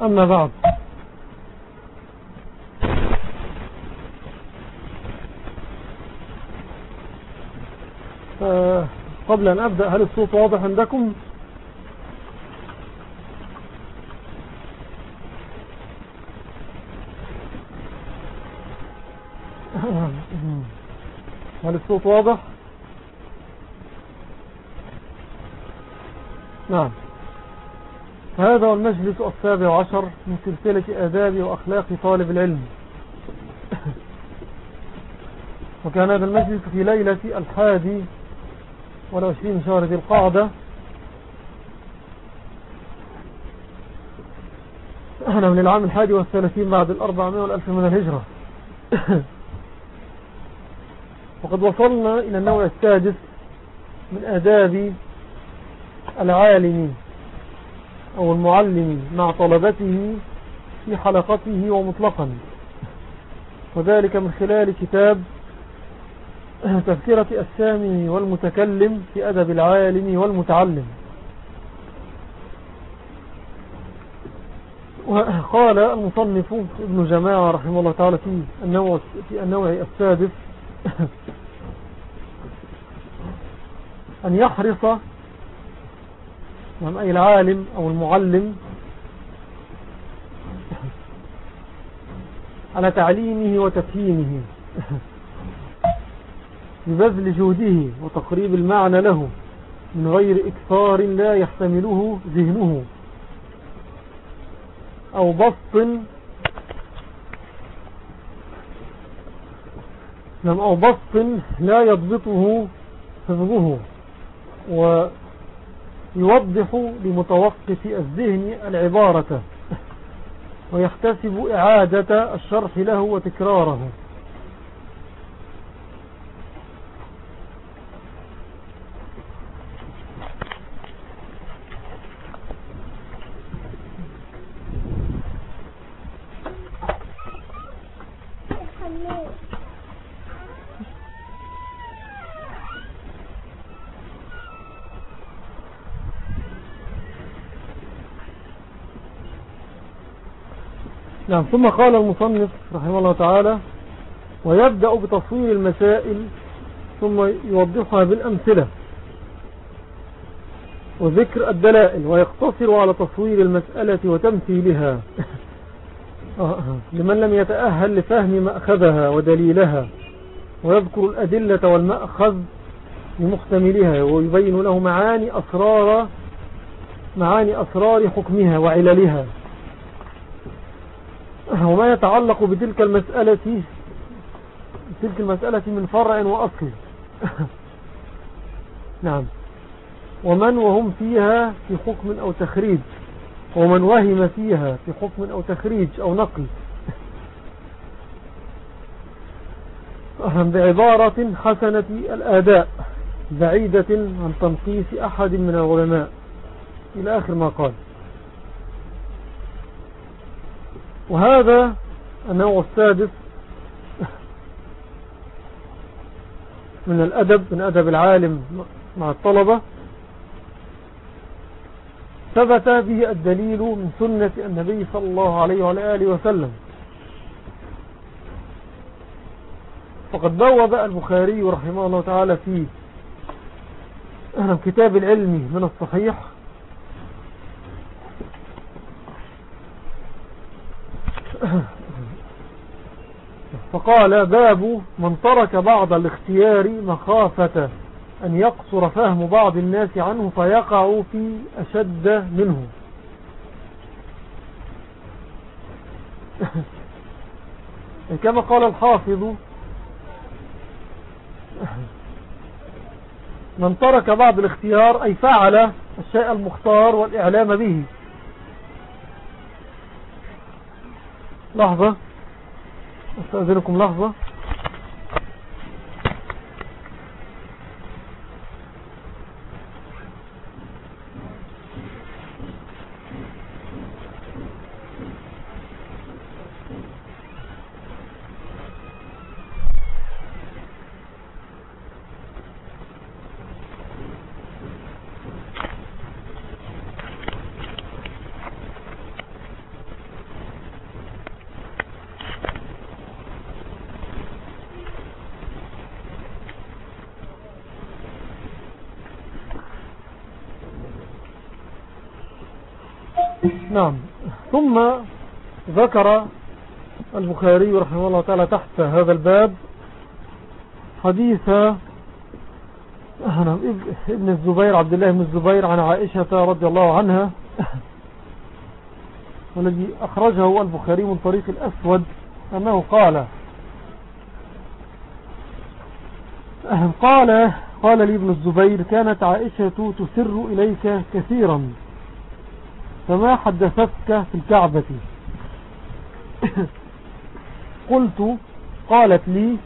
أما بعد. قبل أن أبدأ هل الصوت واضح عندكم؟ هل الصوت واضح؟ نعم. هذا المجلس السابع عشر من سلسلة آداب وأخلاق طالب العلم. وكان هذا المجلس في ليلة الحادي والعشرين شهر ذي القعدة. أنا من العام الحادي والثلاثين بعد الأربعمائة والألف من الهجرة. وقد وصلنا إلى النوع السادس من آداب العالم أو المعلم مع طلبته في حلقته ومطلقا. وذلك من خلال كتاب تذكرة السامي والمتكلم في أدب العالم والمتعلم. وقال المصنف ابن جماعة رحمه الله تعالى في النوع, في النوع السادس أن يحرص نعم أي العالم أو المعلم. على تعليمه وتفهيمه ببذل جهده وتقريب المعنى له من غير إكثار لا يحتمله ذهنه أو بسط. نعم أو بسط لا يضبطه حفظه ويوضح لمتوقف الذهن العبارة ويحتسب إعادة الشرح له وتكراره. نعم ثم قال المصنف رحمه الله تعالى ويبدأ بتصوير المسائل ثم يوضحها بالأمثلة وذكر الدلائل ويقتصر على تصوير المسألة وتمثيلها. لمن لم يتأهل لفهم مأخذها ودليلها ويذكر الأدلة والمأخذ لمحتملها ويبين له معاني أسرار معاني أسرار حكمها وعللها. وما يتعلق بتلك المسألة تلك المسألة من فرع وأصل. نعم. ومن وهم فيها في حكم أو تخريج. ومن وهم فيها في حكم أو تخريج أو نقل. بعبارة حسنة الآداء بعيدة عن تنقيس أحد من العلماء. إلى آخر ما قال. وهذا النوع السادس من الأدب من أدب العالم مع الطلبة. ثبت به الدليل من سنة النبي صلى الله عليه وعلى آله وسلم. فقد بوب البخاري رحمه الله تعالى في كتاب العلم من الصحيح فقال باب من ترك بعض الاختيار مخافة أن يقصر فهم بعض الناس عنه فيقع في أشد منه. كما قال الحافظ من ترك بعض الاختيار أي فعل الشيء المختار والإعلام به. لحظة. أستأذنكم لحظة نعم ثم ذكر البخاري رحمه الله تعالى تحت هذا الباب حديث ابن الزبير عبد الله بن الزبير عن عائشة رضي الله عنها والذي أخرجه البخاري من طريق الأسود أنه قال قال قال لي ابن الزبير كانت عائشة تسر إليك كثيرا. فما حدثتك في الكعبة. قلت قالت لي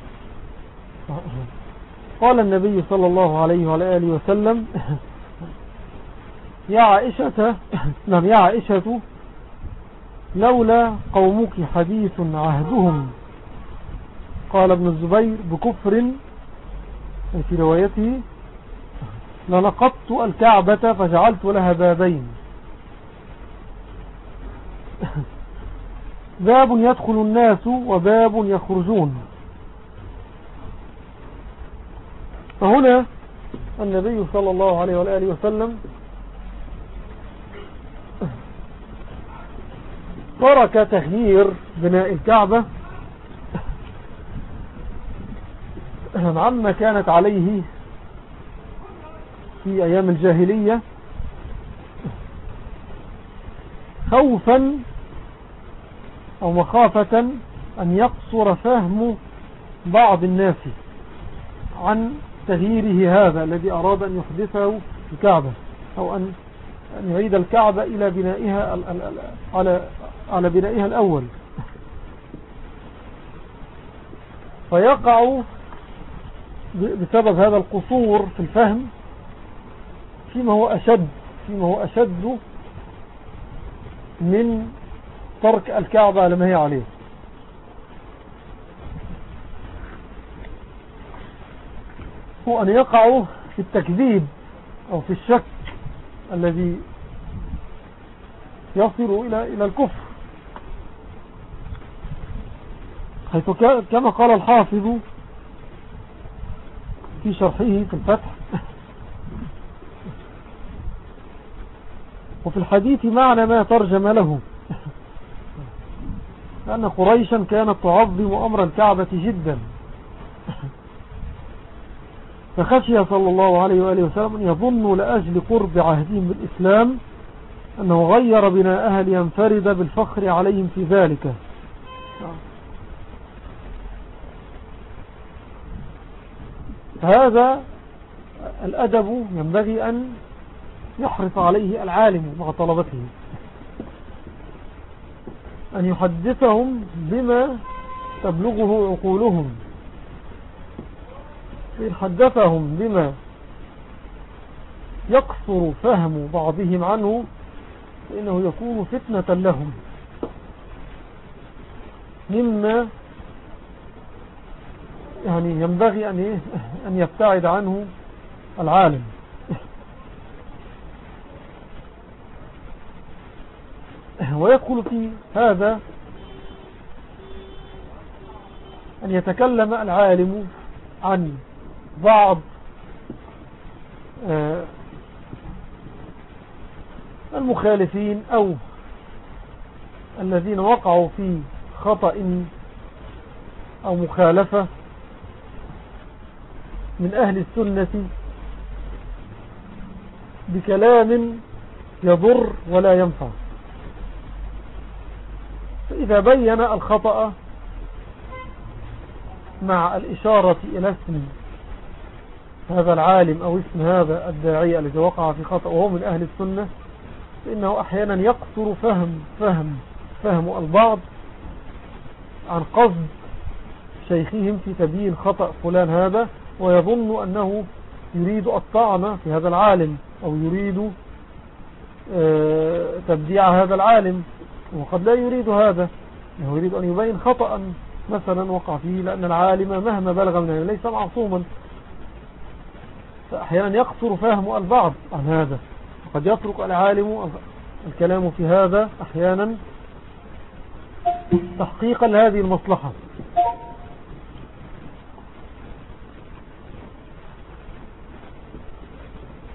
قال النبي صلى الله عليه وعلى آله وسلم يا عائشة نعم يا عائشة لولا قومك حديث عهدهم. قال ابن الزبير بكفر في روايته لنقضت الكعبة فجعلت لها بابين. باب يدخل الناس وباب يخرجون. فهنا النبي صلى الله عليه وآله وسلم ترك تغيير بناء الكعبة. عما كانت عليه في أيام الجاهلية. خوفا أو مخافة أن يقصر فهم بعض الناس عن تغييره هذا الذي أراد أن يحدثه الكعبة أو أن يعيد الكعبة إلى بنائها على على بنائها الأول. فيقع بسبب هذا القصور في الفهم فيما هو أشد فيما هو أشد من ترك الكعبة على ما هي عليه. هو أن يقعوا في التكذيب أو في الشك الذي يصل إلى إلى الكفر. حيث كما قال الحافظ في شرحه في الفتح. وفي الحديث معنى ما ترجم له. لأن قريشا كانت تعظم أمر الكعبة جدا. فخشي صلى الله عليه وآله وسلم أن يظن لأجل قرب عهدهم بالإسلام أنه غير بناءها لينفرد بالفخر عليهم في ذلك. هذا الأدب ينبغي أن يحرص عليه العالم مع طلبته. أن يحدثهم بما تبلغه عقولهم إن حدثهم بما يقصر فهم بعضهم عنه فإنه يكون فتنة لهم مما يعني ينبغي أن؟ أن يبتعد عنه العالم ويدخل في هذا أن يتكلم العالم عن بعض آه، المخالفين أو الذين وقعوا في خطأ أو مخالفة من أهل السنة بكلام يضر ولا ينفع. فإذا بين الخطأ مع الإشارة إلى اسم هذا العالم أو اسم هذا الداعية الذي وقع في خطأ وهو من أهل السنة فإنه أحيانا يقصر فهم فهم فهم البعض عن قصد شيخهم في تبيين خطأ فلان هذا ويظن أنه يريد الطعن في هذا العالم أو يريد آه، تبديع هذا العالم. وقد لا يريد هذا. هو يريد أن يبين خطأ مثلا وقع فيه لأن العالم مهما بلغ من ليس معصوما. فأحيانا يقصر فهم البعض عن هذا. وقد يترك العالم الكلام في هذا أحيانا تحقيقا لهذه المصلحة.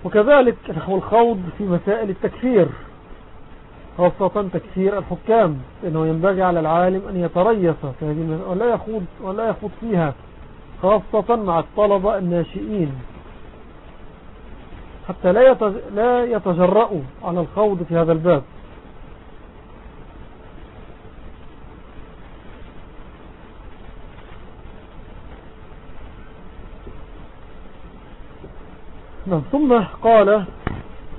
وكذلك الخوض في مسائل التكفير. خاصة تكفير الحكام لأنه ينبغي على العالم أن يتريث ولا يخوض, ولا يخوض فيها خاصة مع الطلبة الناشئين. حتى لا يتجرأوا على الخوض في هذا الباب. نعم ثم قال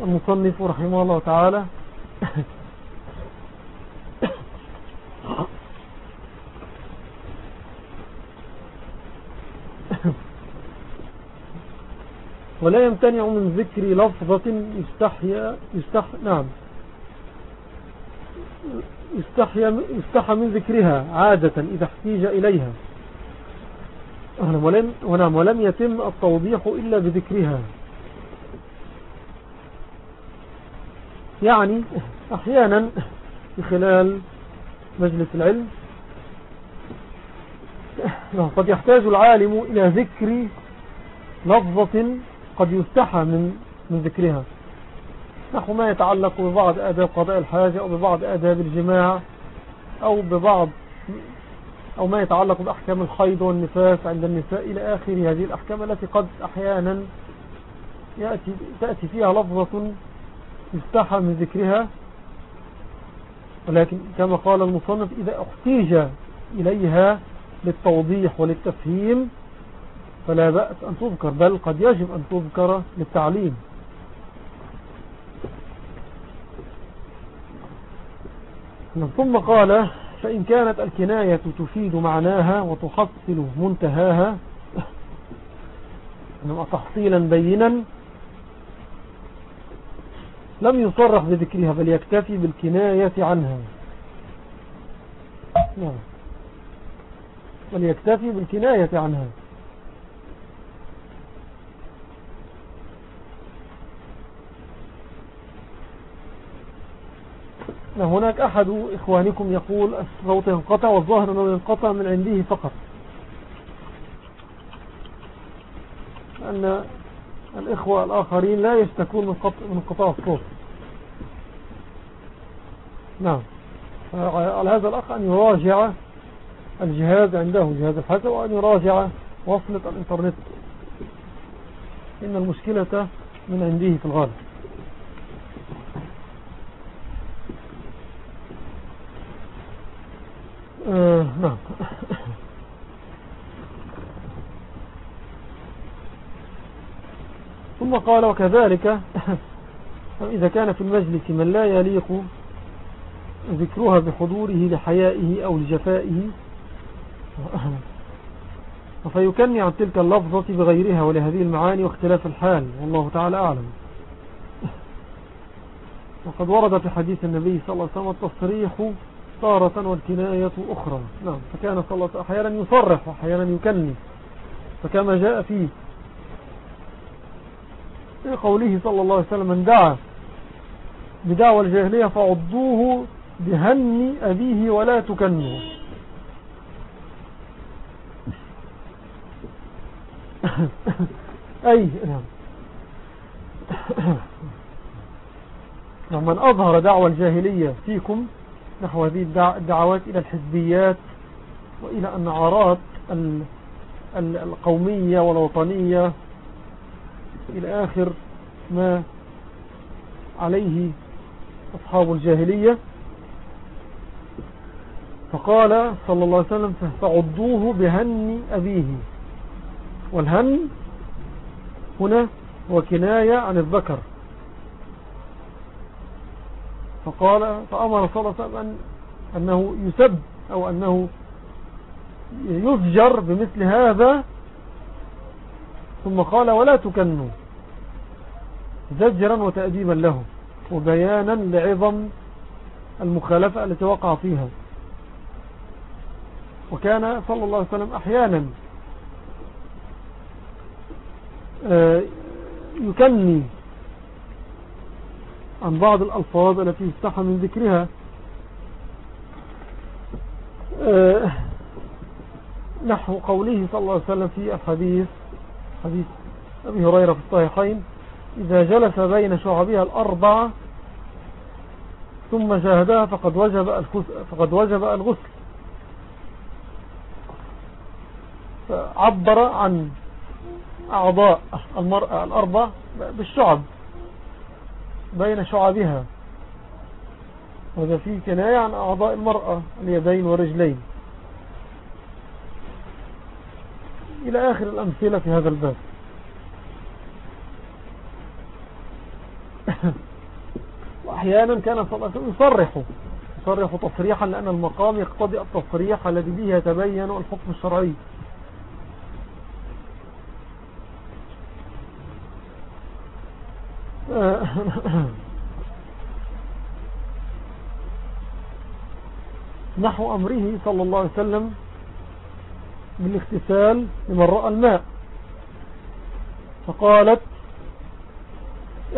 المصنف رحمه الله تعالى ولا يمتنع من ذكر لفظة يستحيا يستح نعم. يستحيا يستحى من ذكرها عادة إذا احتيج إليها. ولم, ونعم ولم يتم التوضيح إلا بذكرها. يعني أحيانا خلال مجلس العلم. قد يحتاج العالم إلى ذكر لفظة قد يستحى من, من ذكرها. نحو ما يتعلق ببعض آداب قضاء الحاجة أو ببعض آداب الجماع أو ببعض أو ما يتعلق بأحكام الحيض والنفاس عند النساء إلى آخر هذه الأحكام التي قد أحيانا يأتي تأتي فيها لفظة يستحى من ذكرها. ولكن كما قال المصنف إذا احتيج إليها للتوضيح وللتفهيم فلا بأس أن تذكر بل قد يجب أن تذكر للتعليم. ثم قال فإن كانت الكناية تفيد معناها وتحصل منتهاها تحصيلا بينا لم يصرح بذكرها بل يكتفي بالكناية عنها. نعم. بل يكتفي بالكناية عنها. هناك أحد إخوانكم يقول الصوت ينقطع والظاهر أنه ينقطع من عنده فقط. أن الإخوة الآخرين لا يشتكون من قطاع الصوت. نعم. على هذا الأخ أن يراجع الجهاز عنده جهاز الحاسب وأن يراجع وصلة الإنترنت. إن المشكلة من عنده في الغالب. آه نعم. ثم قال وكذلك إذا كان في المجلس من لا يليق ذكرها بحضوره لحيائه أو لجفائه. فيكني عن تلك اللفظة بغيرها ولهذه المعاني واختلاف الحال والله تعالى أعلم. وقد ورد في حديث النبي صلى الله عليه وسلم التصريح طارة والكناية أخرى. نعم فكان صلى الله عليه وسلم أحيانا يصرح وأحيانا يكني فكما جاء فيه في قوله صلى الله عليه وسلم من دعا بدعوى الجاهلية فعضوه بهن أبيه ولا تكنوا أي نعم. من أظهر دعوة الجاهلية فيكم نحو هذه الدعوات إلى الحزبيات وإلى النعارات القومية والوطنية إلى آخر ما عليه أصحاب الجاهلية. فقال صلى الله عليه وسلم فعضوه بهن أبيه والهن هنا هو كناية عن الذكر. فقال فأمر صلى الله عليه وسلم أنه يسب أو أنه يزجر بمثل هذا. ثم قال ولا تكنوا زجرا وتأديبا له وبيانا لعظم المخالفة التي وقع فيها. وكان صلى الله عليه وسلم أحيانا آه، يكني عن بعض الألفاظ التي يستحى من ذكرها. آه، نحو قوله صلى الله عليه وسلم في الحديث حديث أبي هريرة في الصحيحين إذا جلس بين شعبها الأربعة ثم جاهدها فقد وجب فقد وجب الغسل. فعبر عن أعضاء المرأة الأربع بالشعب بين شعبها. وهذا فيه كناية عن أعضاء المرأة اليدين ورجلين. إلى آخر الأمثلة في هذا الباب. وأحيانا كان صلى الله عليه وسلم يصرح يصرح تصريحا لأن المقام يقتضي التصريح الذي به يتبين الحكم الشرعي. نحو أمره صلى الله عليه وسلم بالاغتسال لمن رأى الماء. فقالت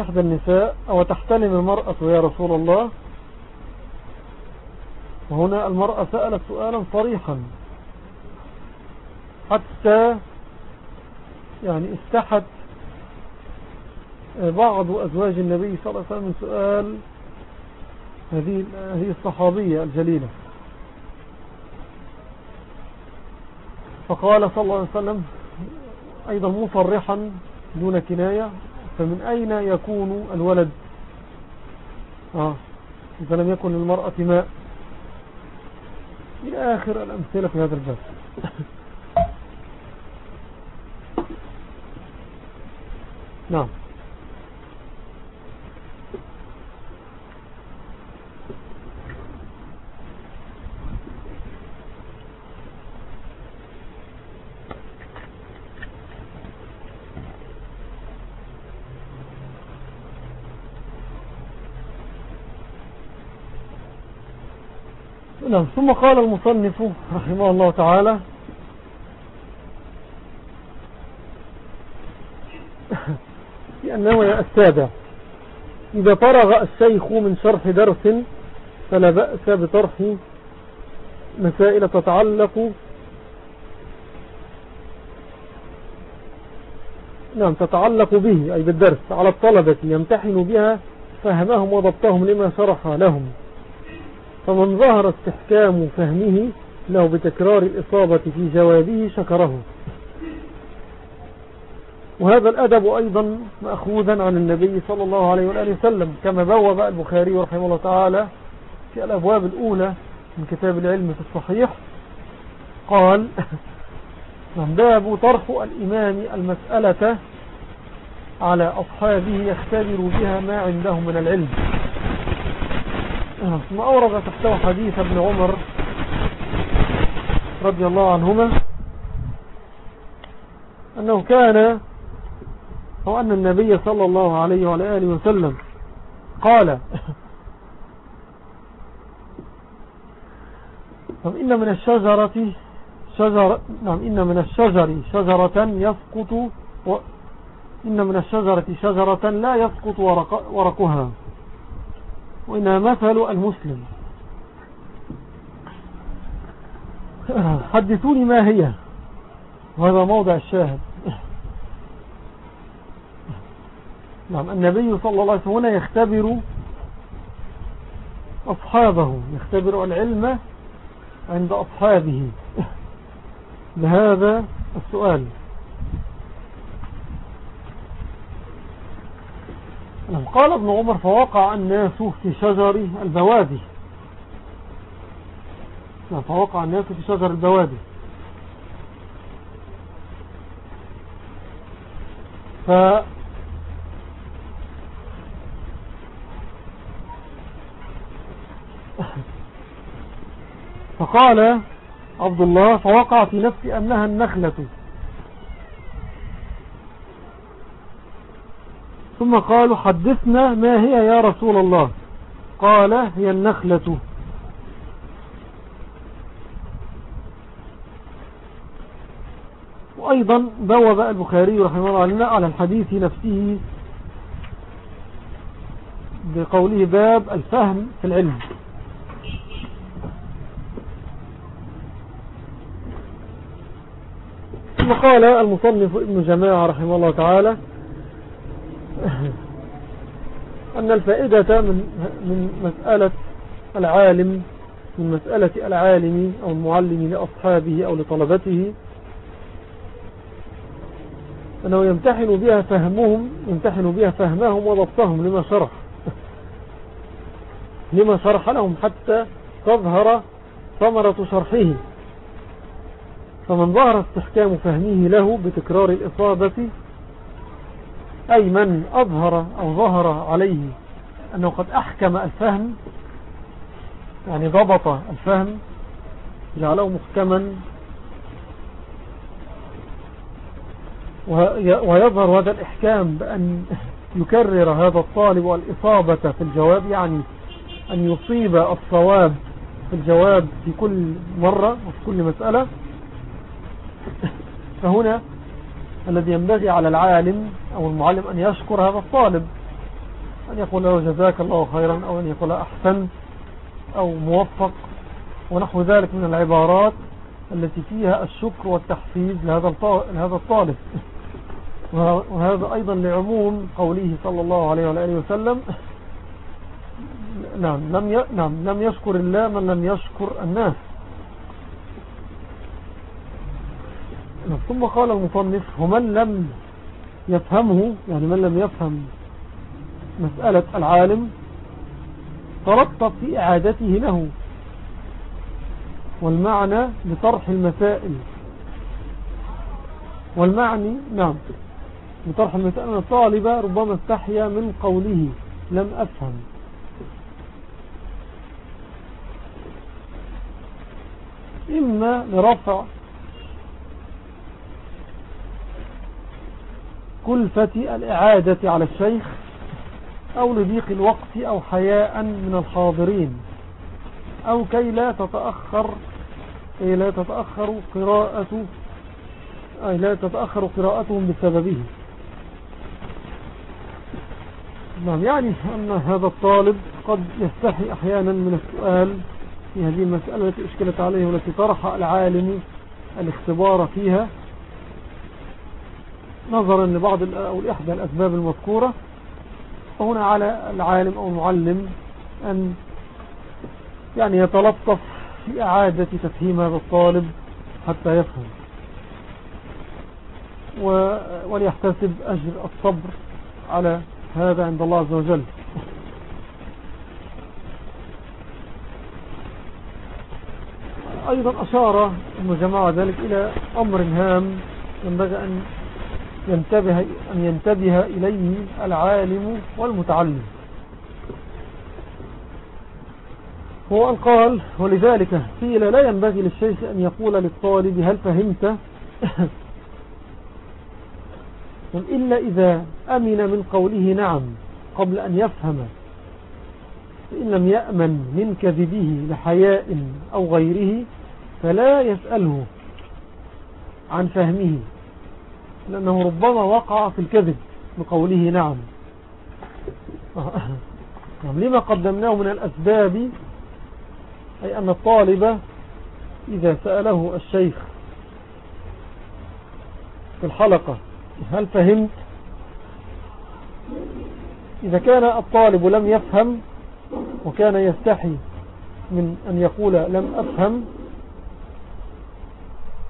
إحدى النساء أو تحتلم المرأة يا رسول الله؟ وهنا المرأة سألت سؤالا صريحا. حتى يعني استحت بعض أزواج النبي صلى الله عليه وسلم من سؤال هذه هذه الصحابية الجليلة. فقال صلى الله عليه وسلم أيضا مصرحا دون كناية فمن أين يكون الولد؟ آه إذا لم يكن للمرأة ماء. إلى آخر الأمثلة في هذا الباب. نعم. نعم ثم قال المصنف رحمه الله تعالى النوع السابع. إذا فرغ الشيخ من شرح درس فلا بأس بطرح مسائل تتعلق. نعم تتعلق به أي بالدرس على الطلبة يمتحن بها فهمهم وضبطهم لما شرح لهم. فمن ظهر استحكام فهمه له بتكرار الإصابة في جوابه شكره. وهذا الأدب أيضا مأخوذا عن النبي صلى الله عليه وآله وسلم كما بوب البخاري رحمه الله تعالى في الأبواب الأولى من كتاب العلم في الصحيح. قال من باب طرح الإمام المسألة على أصحابه يختبر بها ما عنده من العلم. ثم أورد تحته حديث ابن عمر رضي الله عنهما أنه كان أو أن النبي صلى الله عليه وعلى آله وسلم قال إن من الشجرة شجر نعم إن من الشجر شجرة يسقط و إن من الشجرة شجرة لا يسقط ورق ورقها. وإنها مثل المسلم. حدثوني ما هي؟ وهذا موضع الشاهد. نعم النبي صلى الله عليه وسلم هنا يختبر أصحابه يختبر العلم عند أصحابه. بهذا السؤال. قال ابن عمر فوقع الناس في شجر البوادي. فوقع الناس في شجر البوادي. ف فقال عبد الله فوقع في نفسي أنها النخلة. ثم قالوا حدثنا ما هي يا رسول الله؟ قال هي النخلة. وأيضا بوب البخاري رحمه الله علينا على الحديث نفسه بقوله باب الفهم في العلم. ثم قال المصنف ابن جماعة رحمه الله تعالى أن الفائدة من, من مسألة العالم من مسألة العالم أو المعلم لأصحابه أو لطلبته أنه يمتحن بها فهمهم يمتحن بها فهمهم وضبطهم لما شرح. لما شرح لهم حتى تظهر ثمرة شرحه. فمن ظهر استحكام فهمه له بتكرار الإصابة أي من أظهر أو ظهر عليه أنه قد أحكم الفهم يعني ضبط الفهم جعله محكما ويظهر هذا الإحكام بأن يكرر هذا الطالب والإصابة في الجواب يعني أن يصيب الصواب في الجواب في كل مرة وفي كل مسألة. فهنا الذي ينبغي على العالم أو المعلم أن يشكر هذا الطالب أن يقول له جزاك الله خيرا أو أن يقول أحسن أو موفق. ونحو ذلك من العبارات التي فيها الشكر والتحفيز لهذا الطالب. وهذا أيضا لعموم قوله صلى الله عليه وآله وسلم. نعم لم نعم لم يشكر الله من لم يشكر الناس. ثم قال المصنف ومن لم يفهمه يعني من لم يفهم مسألة العالم ترتب في إعادته له والمعنى لطرح المسائل. والمعني نعم لطرح المسائل أن الطالب ربما استحيا من قوله لم أفهم. إما لرفع كلفة الإعادة على الشيخ أو لضيق الوقت أو حياء من الحاضرين أو كي لا تتأخر كي لا تتأخر قراءة أي لا تتأخر قراءتهم بسببه. نعم يعني أن هذا الطالب قد يستحي أحيانا من السؤال في هذه المسألة التي أشكلت عليه والتي طرح العالم الاختبار فيها. نظرا لبعض أو لإحدى الأسباب المذكورة فهنا على العالم أو المعلم أن يعني يتلطف في إعادة تفهيم هذا الطالب حتى يفهم. وليحتسب أجر الصبر على هذا عند الله عز وجل. أيضا أشار ابن جماعة ذلك إلى أمر هام ينبغي أن ينتبه, أن ينتبه إليه العالم والمتعلم. هو أن قال ولذلك قيل لا ينبغي للشيخ أن يقول للطالب هل فهمت؟ إلا إذا أمن من قوله نعم قبل أن يفهم. فإن لم يأمن من كذبه لحياء أو غيره فلا يسأله عن فهمه. لأنه ربما وقع في الكذب بقوله نعم. نعم لما قدمناه من الأسباب؟ أي أن الطالب إذا سأله الشيخ في الحلقة هل فهمت؟ إذا كان الطالب لم يفهم وكان يستحي من أن يقول لم أفهم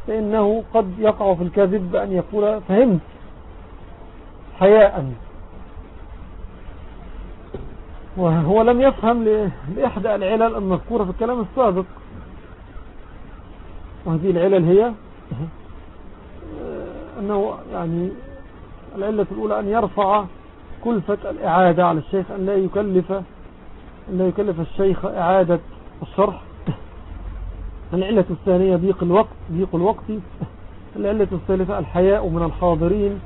فإنه قد يقع في الكذب بأن يقول فهمت حياء. وهو لم يفهم لإحدى العلل المذكورة في الكلام السابق. وهذه العلل هي أنه يعني العلة الأولى أن يرفع كلفة الإعادة على الشيخ أن لا يكلف أن لا يكلف الشيخ إعادة الشرح. العلة الثانية ضيق الوقت ضيق الوقت. العلة الثالثة الحياء من الحاضرين.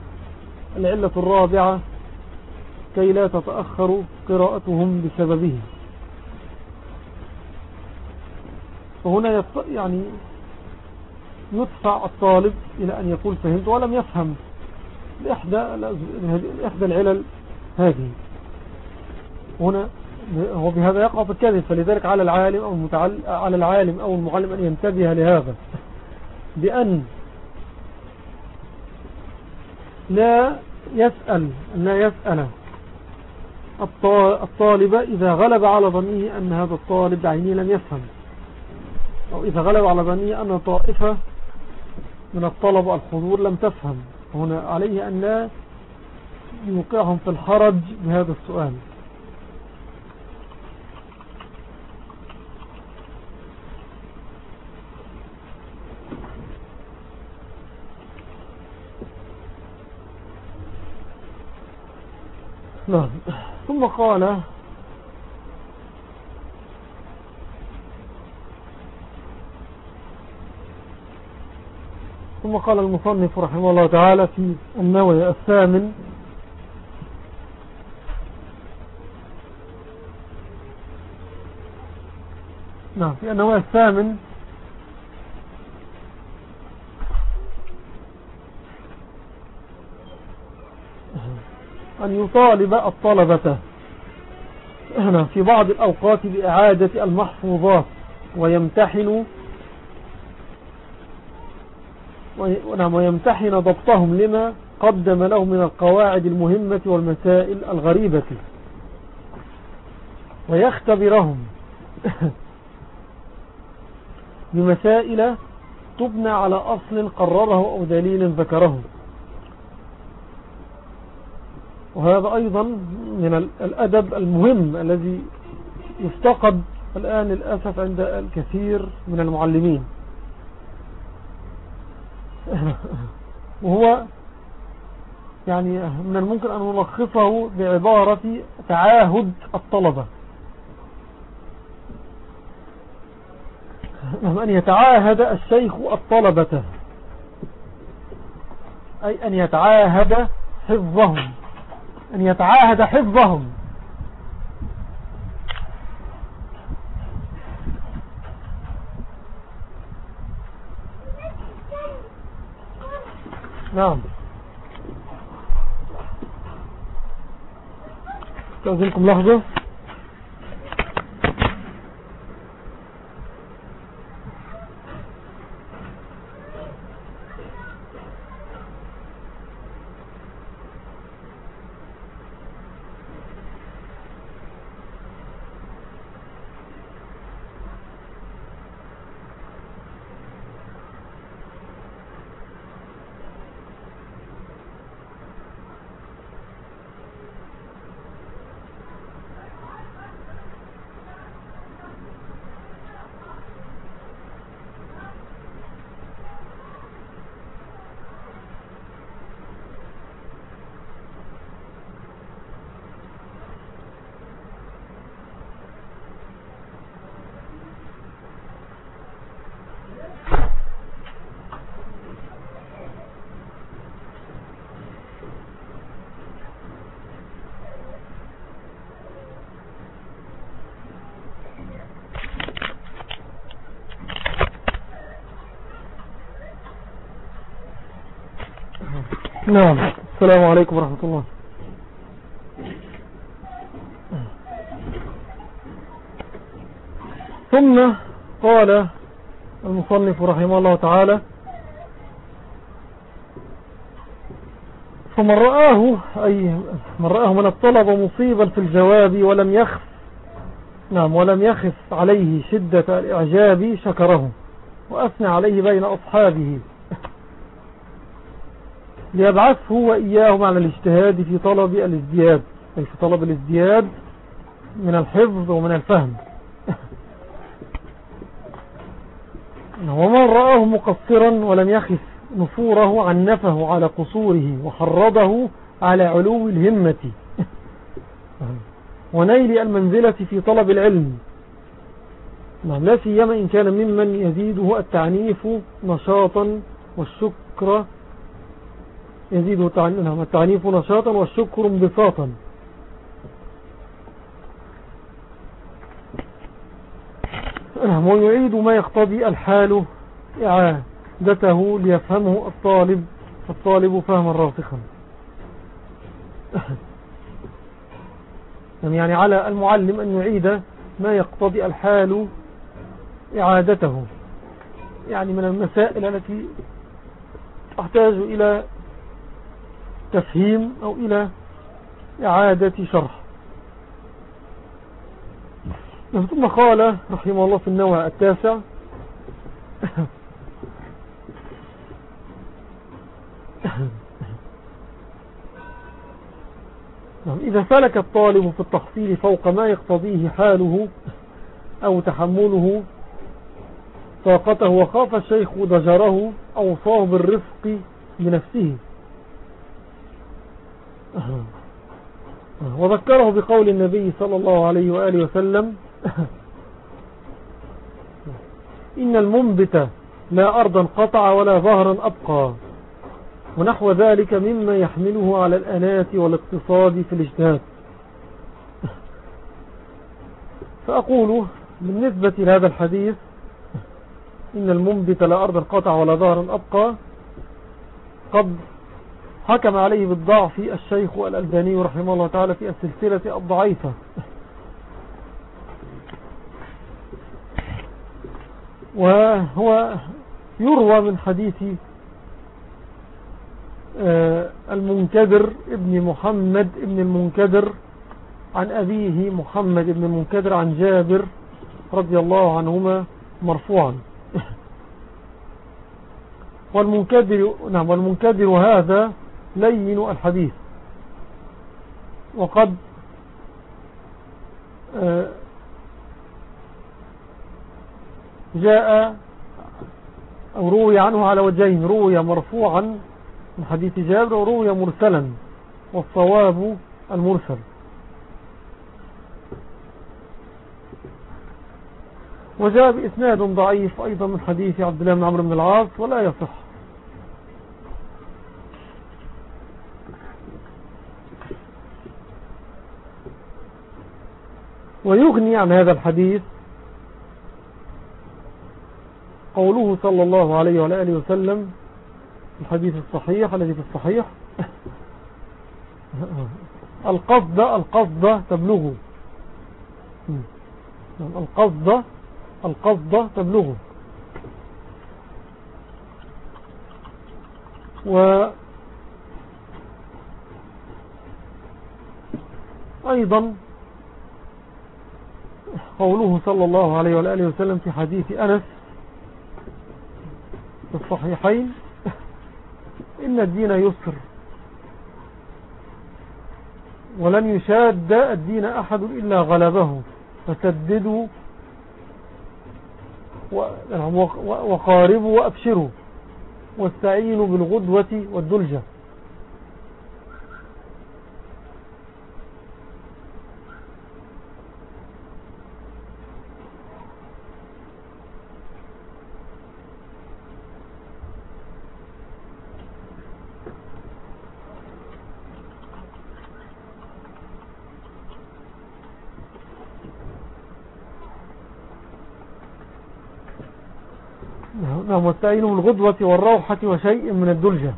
العلة الرابعة كي لا تتأخر قراءتهم بسببه. فهنا يعني يدفع الطالب إلى أن يقول فهمت ولم يفهم لإحدى, لإحدى العلل هذه. هنا هو بهذا يقع في الكذب فلذلك على العالم أو على العالم أو المعلم أن ينتبه لهذا. بأن لا يسأل لا يسأل الطالب إذا غلب على ظنه أن هذا الطالب بعينه لم يفهم. أو إذا غلب على ظنه أن طائفة من الطلب والحضور لم تفهم. هنا عليه أن لا يوقعهم في الحرج بهذا السؤال. نعم. ثم قال ثم قال المصنف رحمه الله تعالى في النووي الثامن نعم في النووي الثامن أن يطالب الطلبة. في بعض الأوقات بإعادة المحفوظات ويمتحن نعم ويمتحن ضبطهم لما قدم له من القواعد المهمة والمسائل الغريبة. ويختبرهم بمسائل تبنى على أصل قرره أو دليل ذكره. وهذا أيضا من الأدب المهم الذي يفتقد الآن للأسف عند الكثير من المعلمين. وهو يعني من الممكن أن نلخصه بعبارة تعاهد الطلبة. أن يتعاهد الشيخ الطلبة. أي أن يتعاهد حفظهم. أن يتعاهد حفظهم. نعم. استأذنكم لحظة. نعم. السلام عليكم ورحمة الله. ثم قال المصنف رحمه الله تعالى فمن رآه أي من رآه من الطلب مصيبا في الجواب ولم يخف نعم ولم يخف عليه شدة الإعجاب شكره وأثنى عليه بين أصحابه. ليبعثه وإياهم على الاجتهاد في طلب الازدياد أي في طلب الازدياد من الحفظ ومن الفهم. ومن رآه مقصرا ولم يخف نفوره عنفه على قصوره وحرضه على علو الهمة. ونيل المنزلة في طلب العلم. نعم لا سيما إن كان ممن يزيده التعنيف نشاطا والشكر يزيده نعم التعنيف نشاطا والشكر انبساطا. نعم ويعيد ما يقتضي الحال إعادته ليفهمه الطالب الطالب فهما راسخا. يعني على المعلم أن يعيد ما يقتضي الحال إعادته. يعني من المسائل التي تحتاج إلى تفهيم أو إلى إعادة شرح. ثم قال رحمه الله في النوع التاسع نعم، إذا سلك الطالب في التحصيل فوق ما يقتضيه حاله أو تحمله طاقته وخاف الشيخ ضجره أوصاه بالرفق بنفسه وذكره بقول النبي صلى الله عليه وآله وسلم إن المنبت لا أرضا قطع ولا ظهرا أبقى. ونحو ذلك مما يحمله على الأنات والاقتصاد في الاجتهاد. فأقول بالنسبة لهذا الحديث إن المنبت لا أرضا قطع ولا ظهرا أبقى. قد حكم عليه بالضعف الشيخ الألباني رحمه الله تعالى في السلسلة الضعيفة. وهو يروى من حديث آه، المنكدر ابن محمد ابن المنكدر عن أبيه محمد ابن المنكدر عن جابر رضي الله عنهما مرفوعا. والمنكدر نعم والمنكدر هذا لين الحديث. وقد آه، جاء أو روي عنه على وجهين روي مرفوعا من حديث جابر وروي مرسلا والصواب المرسل. وجاء بإسناد ضعيف أيضا من حديث عبد الله بن عمرو بن العاص ولا يصح. ويغني عن هذا الحديث قوله صلى الله عليه وعلى آله وسلم الحديث الصحيح الذي في الصحيح القصد القصد تبلغه. القصد القصد تبلغه. و أيضا قوله صلى الله عليه وآله وسلم في حديث أنس في الصحيحين إن الدين يسر. ولن يشاد الدين أحد إلا غلبه. فسددوا وقاربوا وأبشروا. واستعينوا بالغدوة والدلجة. نعم واستعينوا بالغدوة والروحة وشيء من الدلجة.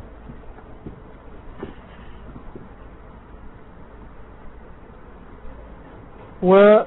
و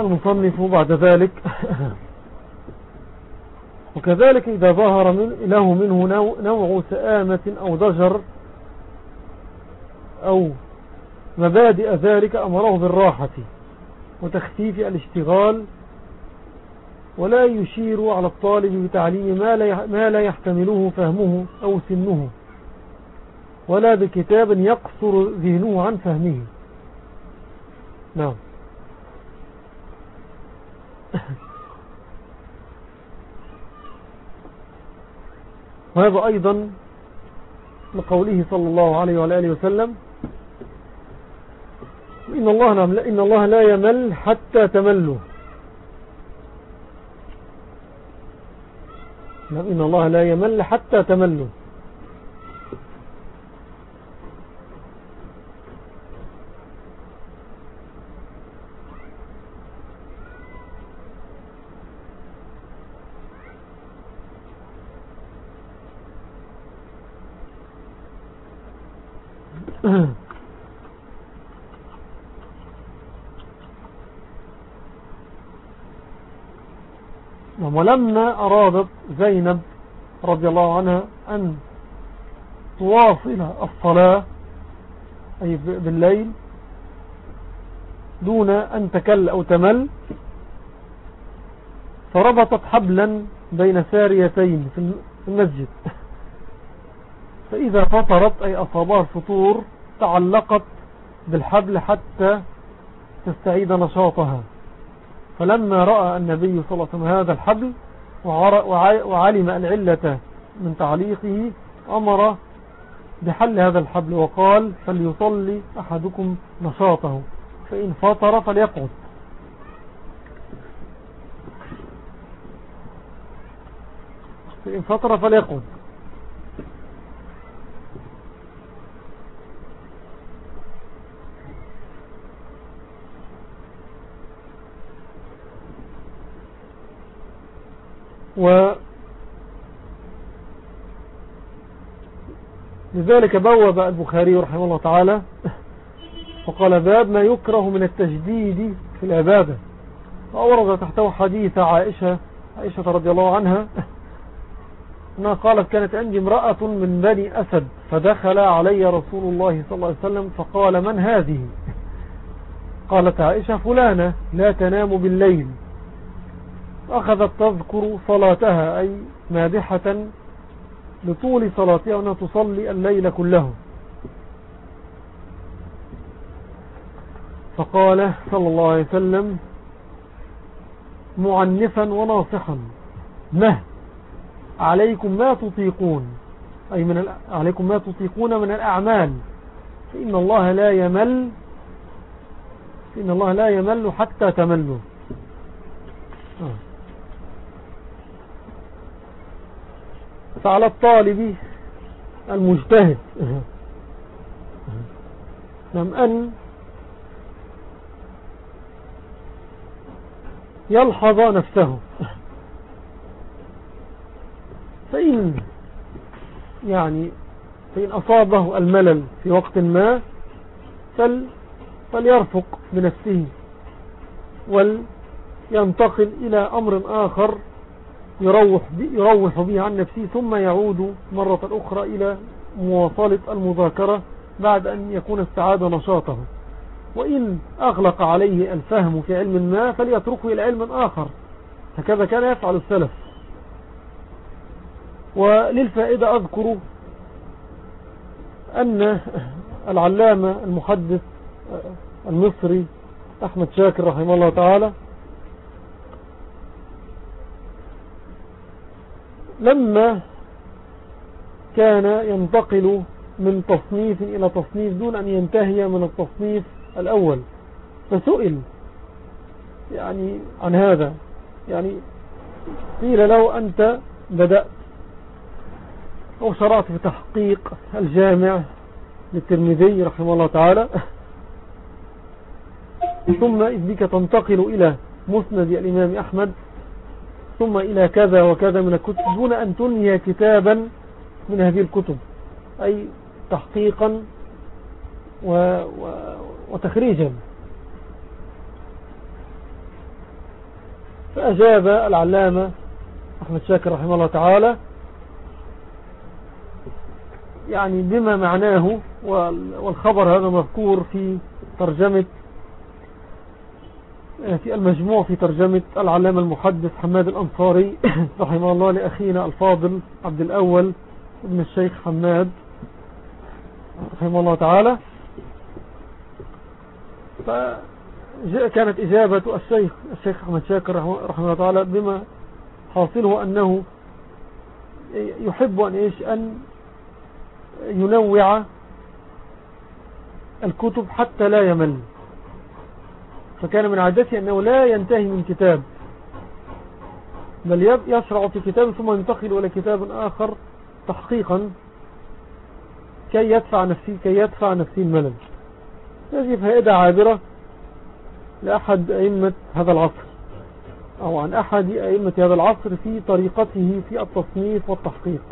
المصنف بعد ذلك وكذلك إذا ظهر من له منه نوع سآمة أو ضجر أو مبادئ ذلك أمره بالراحة وتخفيف الاشتغال ولا يشير على الطالب بتعليم ما لا يحتمله فهمه أو سنه ولا بكتاب يقصر ذهنه عن فهمه. نعم. وهذا أيضا لقوله صلى الله عليه وعلى آله وسلم إن الله, إن الله لا يمل حتى تملوا. نعم إن الله لا يمل حتى تملوا. ولما أرادت زينب رضي الله عنها أن تواصل الصلاة أي بالليل دون أن تكل أو تمل فربطت حبلا بين ساريتين في المسجد. فإذا فطرت أي أصابها الفطور تعلقت بالحبل حتى تستعيد نشاطها. فلما رأى النبي صلى الله عليه وسلم هذا الحبل وعلم العلة من تعليقه أمر بحل هذا الحبل وقال فليصلي أحدكم نشاطه فإن فطر فليقعد. فإن فطر فليقعد. و لذلك بوب البخاري رحمه الله تعالى وقال باب ما يكره من التجديد في العبادة. وأورد تحته حديث عائشة عائشة رضي الله عنها أنها قالت كانت عندي امرأة من بني أسد فدخل علي رسول الله صلى الله عليه وسلم فقال من هذه؟ قالت عائشة فلانة لا تنام بالليل. أخذت تذكر صلاتها أي مادحة لطول صلاتها أنها تصلي الليل كله. فقال صلى الله عليه وسلم معنفا وناصحا. مه عليكم ما تطيقون. أي من عليكم ما تطيقون من الأعمال. فإن الله لا يمل فإن الله لا يمل حتى تملوا. آه. فعلى الطالب المجتهد. نعم أن يلحظ نفسه. فإن يعني فإن أصابه الملل في وقت ما فل فليرفق بنفسه ولينتقل إلى أمر آخر. يروح, يروح به عن نفسه ثم يعود مرة أخرى إلى مواصلة المذاكرة بعد أن يكون استعاد نشاطه. وإن أغلق عليه الفهم في علم ما فليتركه إلى علم آخر. هكذا كان يفعل السلف. وللفائدة أذكر أن العلامة المحدث المصري أحمد شاكر رحمه الله تعالى لما كان ينتقل من تصنيف إلى تصنيف دون أن ينتهي من التصنيف الأول فسئل يعني عن هذا يعني قيل له أنت بدأت أو شرعت في تحقيق الجامع للترمذي رحمه الله تعالى ثم إذ بك تنتقل إلى مسند الإمام أحمد ثم إلى كذا وكذا من الكتب دون أن تنهي كتابا من هذه الكتب أي تحقيقا و و وتخريجا. فأجاب العلامة أحمد شاكر رحمه الله تعالى يعني بما معناه والخبر هذا مذكور في ترجمة في المجموع في ترجمة العلامة المحدث حماد الأنصاري. رحمه الله لأخينا الفاضل عبد الأول ابن الشيخ حماد. رحمه الله تعالى. فكانت إجابة الشيخ الشيخ أحمد شاكر رحمه الله تعالى بما حاصله أنه يحب أن إيش أن ينوع الكتب حتى لا يمل. فكان من عادته أنه لا ينتهي من كتاب بل يشرع في كتاب ثم ينتقل إلى كتاب آخر تحقيقا كي يدفع نفسي كي يدفع نفسي الملل. هذه فائدة عابرة لأحد أئمة هذا العصر أو عن أحد أئمة هذا العصر في طريقته في التصنيف والتحقيق.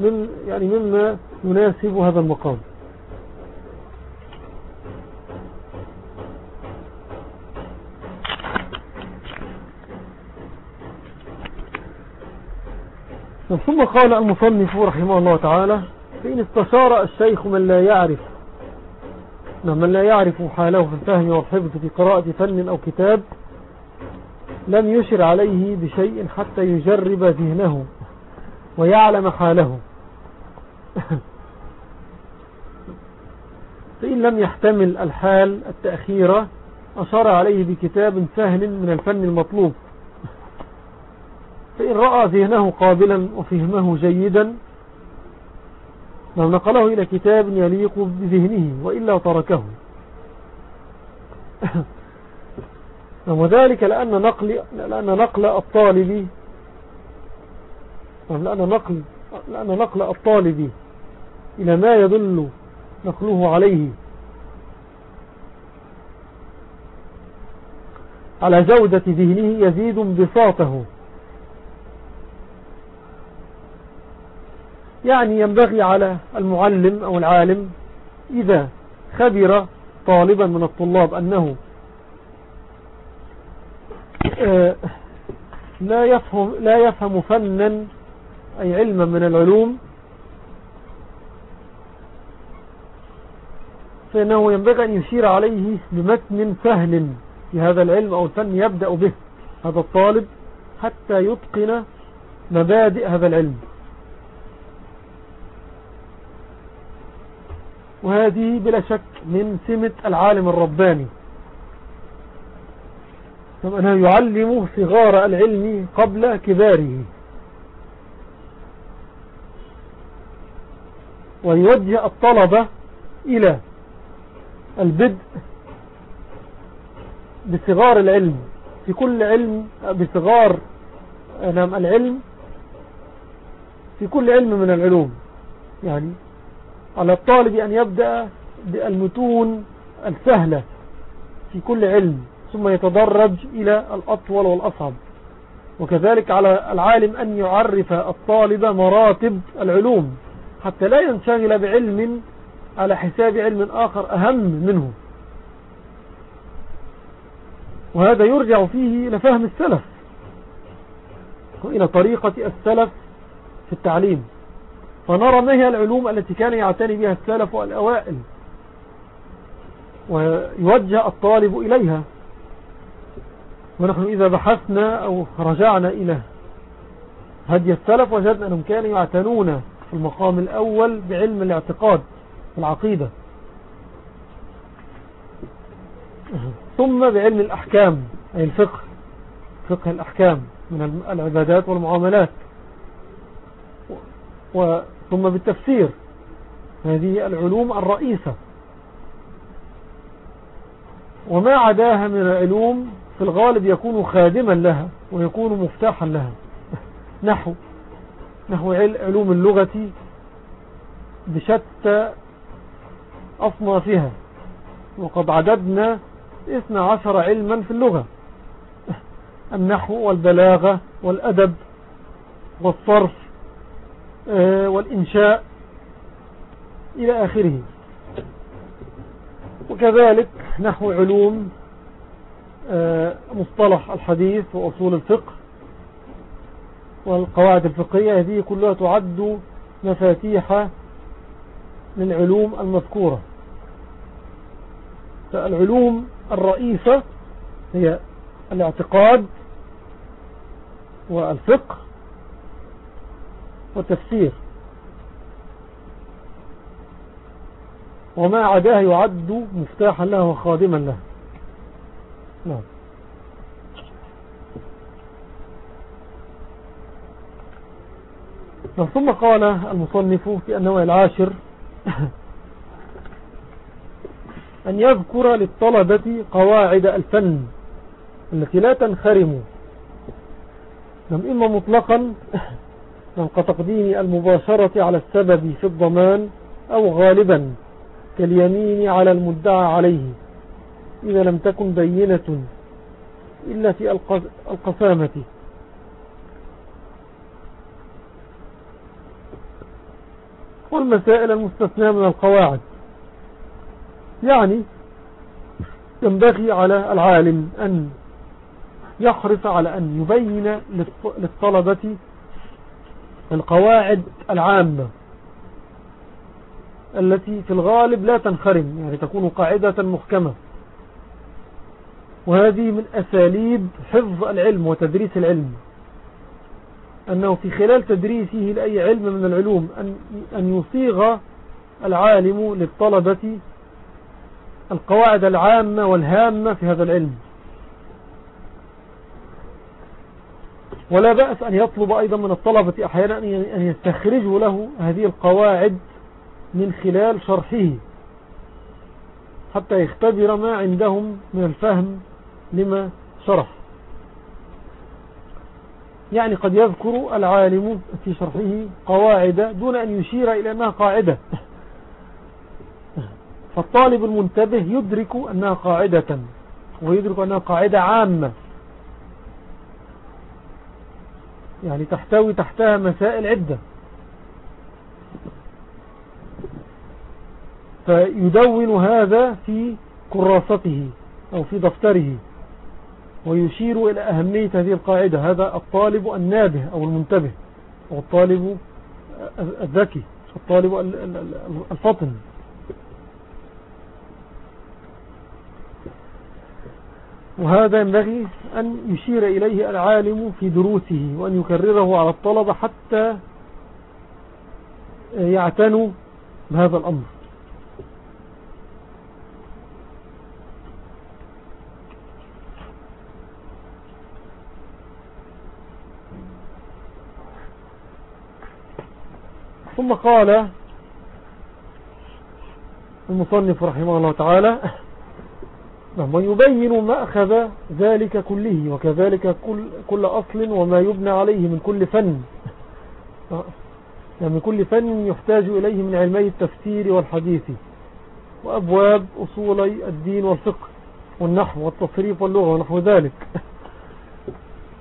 من يعني مما يناسب هذا المقام. ثم قال المصنف رحمه الله تعالى فإن استشار الشيخ من لا يعرف نعم، من لا يعرف حاله في الفهم والحفظ في قراءة فن أو كتاب لم يشر عليه بشيء حتى يجرب ذهنه ويعلم حاله. فإن لم يحتمل الحال التأخيرة أشار عليه بكتاب سهل من الفن المطلوب. فإن رأى ذهنه قابلا وفهمه جيدا نقله إلى كتاب يليق بذهنه وإلا تركه. وذلك لأن نقل, لأن نقل الطالب لأن نقل, لأن نقل الطالب إلى ما يدل نقله عليه. على جودة ذهنه يزيد انبساطه. يعني ينبغي على المعلم أو العالم إذا خبر طالبا من الطلاب أنه آه، لا يفهم, لا يفهم فنا أي علما من العلوم فإنه ينبغي أن يشير عليه بمتن سهل في هذا العلم أو الفن يبدأ به هذا الطالب حتى يتقن مبادئ هذا العلم. وهذه بلا شك من سمة العالم الرباني. أنه يعلم صغار العلم قبل كباره. ويوجه الطلبة إلى البدء بصغار العلم. في كل علم بصغار نعم العلم في كل علم من العلوم. يعني على الطالب أن يبدأ بالمتون السهلة في كل علم ثم يتدرج إلى الأطول والأصعب. وكذلك على العالم أن يعرف الطالب مراتب العلوم حتى لا ينشغل بعلم على حساب علم آخر أهم منه. وهذا يرجع فيه إلى فهم السلف وإلى طريقة السلف في التعليم. فنرى ما هي العلوم التي كان يعتني بها السلف والأوائل. ويوجه الطالب إليها. ونحن إذا بحثنا أو رجعنا إلى هدي السلف وجدنا أنهم كانوا يعتنون في المقام الأول بعلم الاعتقاد العقيدة. ثم بعلم الأحكام أي الفقه فقه الأحكام من العبادات والمعاملات. ثم بالتفسير. هذه العلوم الرئيسة. وما عداها من العلوم في الغالب يكون خادما لها ويكون مفتاحا لها. نحو. نحو علوم اللغة بشتى أصنافها وقد عددنا اثنى عشر علما في اللغة. النحو والبلاغة والأدب والصرف والإنشاء إلى آخره. وكذلك نحو علوم آه، مصطلح الحديث وأصول الفقه والقواعد الفقهية هذه كلها تعد مفاتيح للعلوم المذكورة. فالعلوم الرئيسة هي الاعتقاد والفقه والتفسير. وما عداه يعد مفتاحا له وخادما له. نعم. ثم قال المصنف في النوع العاشر أن يذكر للطلبة قواعد الفن التي لا تنخرم. نعم إما مطلقا نعم كتقديم المباشرة على السبب في الضمان أو غالبا كاليمين على المدعى عليه إذا لم تكن بينة إلا في القسامة. والمسائل المستثنى من القواعد. يعني ينبغي على العالم أن يحرص على أن يبين للطلبة القواعد العامة التي في الغالب لا تنخرم يعني تكون قاعدة محكمة. وهذه من أساليب حفظ العلم وتدريس العلم. أنه في خلال تدريسه لأي علم من العلوم أن, يصيغ العالم للطلبة القواعد العامة والهامة في هذا العلم. ولا بأس أن يطلب أيضا من الطلبة أحيانا أن يستخرجوا له هذه القواعد من خلال شرحه حتى يختبر ما عندهم من الفهم لما شرح. يعني قد يذكر العالم في شرحه قواعد دون أن يشير إلى أنها قاعدة. فالطالب المنتبه يدرك أنها قاعدة ويدرك أنها قاعدة عامة. يعني تحتوي تحتها مسائل عدة. فيدون هذا في كراسته أو في دفتره ويشير إلى أهمية هذه القاعدة هذا الطالب النابه أو المنتبه أو الطالب الذكي الطالب الفطن. وهذا ينبغي أن يشير إليه العالم في دروسه وأن يكرره على الطلبة حتى يعتنوا بهذا الأمر. ثم قال المصنف رحمه الله تعالى نعم ويبين مأخذ ذلك كله وكذلك كل, كل أصل وما يبنى عليه من كل فن. يعني كل فن يحتاج إليه من علمي التفسير والحديث وأبواب أصولي الدين والفقه والنحو والتصريف واللغة ونحو ذلك.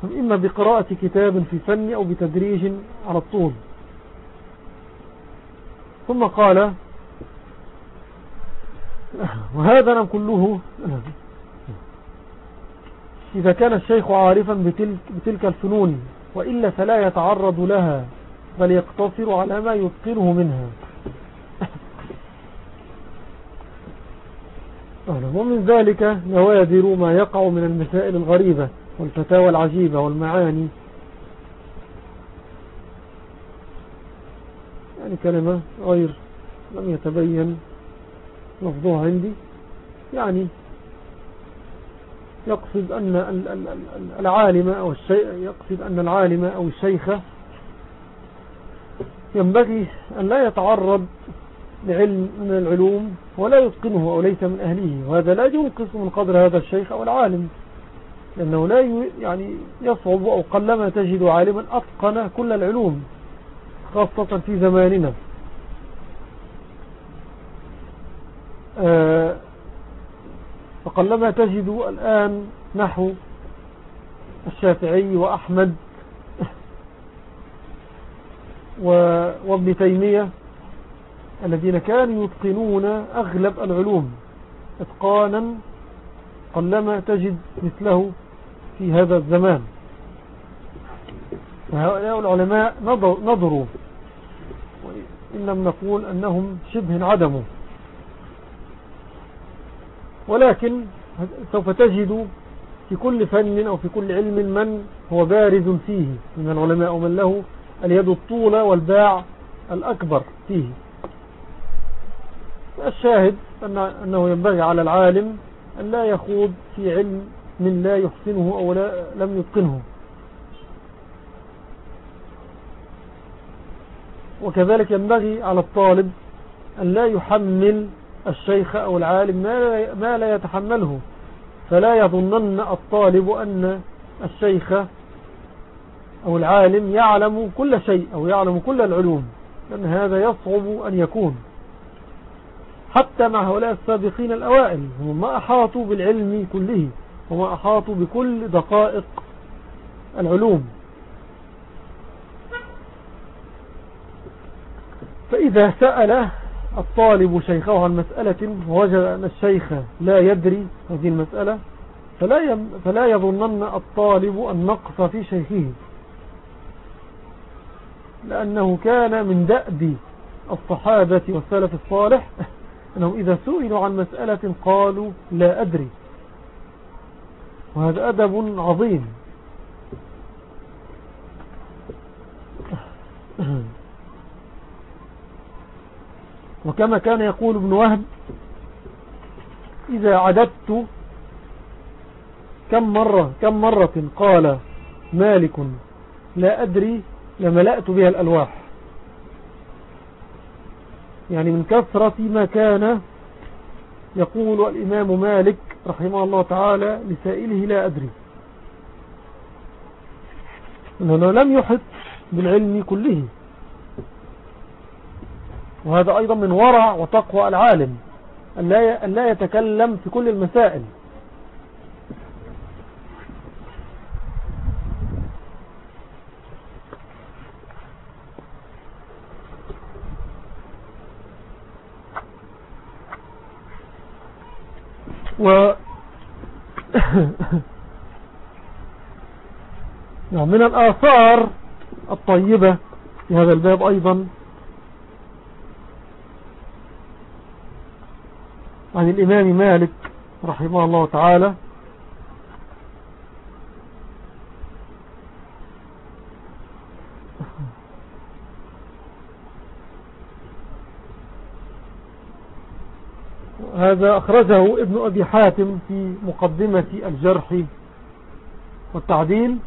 إما بقراءة كتاب في فن أو بتدريج على الطول. ثم قال وهذا كله. إذا كان الشيخ عارفا بتلك, بتلك الفنون وإلا فلا يتعرض لها بل يقتصر على ما يتقنه منها. ومن ذلك نوادر ما يقع من المسائل الغريبة والفتاوى العجيبة والمعاني. يعني كلمة غير لم يتبين. لفظها عندي يعني يقصد أن العالم أو الشيء يقصد أن العالم أو الشيخ ينبغي أن لا يتعرض لعلم من العلوم ولا يتقنه أو ليس من أهله. وهذا لا ينقص من قدر هذا الشيخ أو العالم. لأنه لا يعني يصعب أو قلما تجد عالما أتقن كل العلوم خاصة في زماننا. فقلما تجد الآن نحو الشافعي وأحمد وابن تيمية الذين كانوا يتقنون أغلب العلوم إتقانا قلما تجد مثله في هذا الزمان. فهؤلاء العلماء نظروا إن لم نقول أنهم شبه عدموا ولكن سوف تجد في كل فن أو في كل علم من هو بارز فيه. من العلماء ومن له اليد الطولة والباع الأكبر فيه. الشاهد أنه ينبغي على العالم أن لا يخوض في علم من لا يحسنه أو لا لم يتقنه. وكذلك ينبغي على الطالب أن لا يحمل الشيخ أو العالم ما لا يتحمله. فلا يظنن الطالب أن الشيخ أو العالم يعلم كل شيء أو يعلم كل العلوم لأن هذا يصعب أن يكون. حتى مع هؤلاء السابقين الأوائل هم ما أحاطوا بالعلم كله وما أحاطوا بكل دقائق العلوم. فإذا سأل الطالب شيخه عن مسألة ووجد أن الشيخ لا يدري هذه المسألة فلا, فلا يظنن الطالب النقص في شيخه لأنه كان من دأب الصحابة والسلف الصالح أنهم إذا سئلوا عن مسألة قالوا لا أدري. وهذا أدب عظيم. وكما كان يقول ابن وهب إذا عددت كم مرة كم مرة قال مالك لا أدري لملأت بها الألواح. يعني من كثرة ما كان يقول الإمام مالك رحمه الله تعالى لسائله لا أدري. أنه لم يحط بالعلم كله. وهذا أيضا من ورع وتقوى العالم أن لا يتكلم في كل المسائل. و من الآثار الطيبة في هذا الباب أيضا عن الإمام مالك رحمه الله تعالى. هذا أخرجه ابن أبي حاتم في مقدمة الجرح والتعديل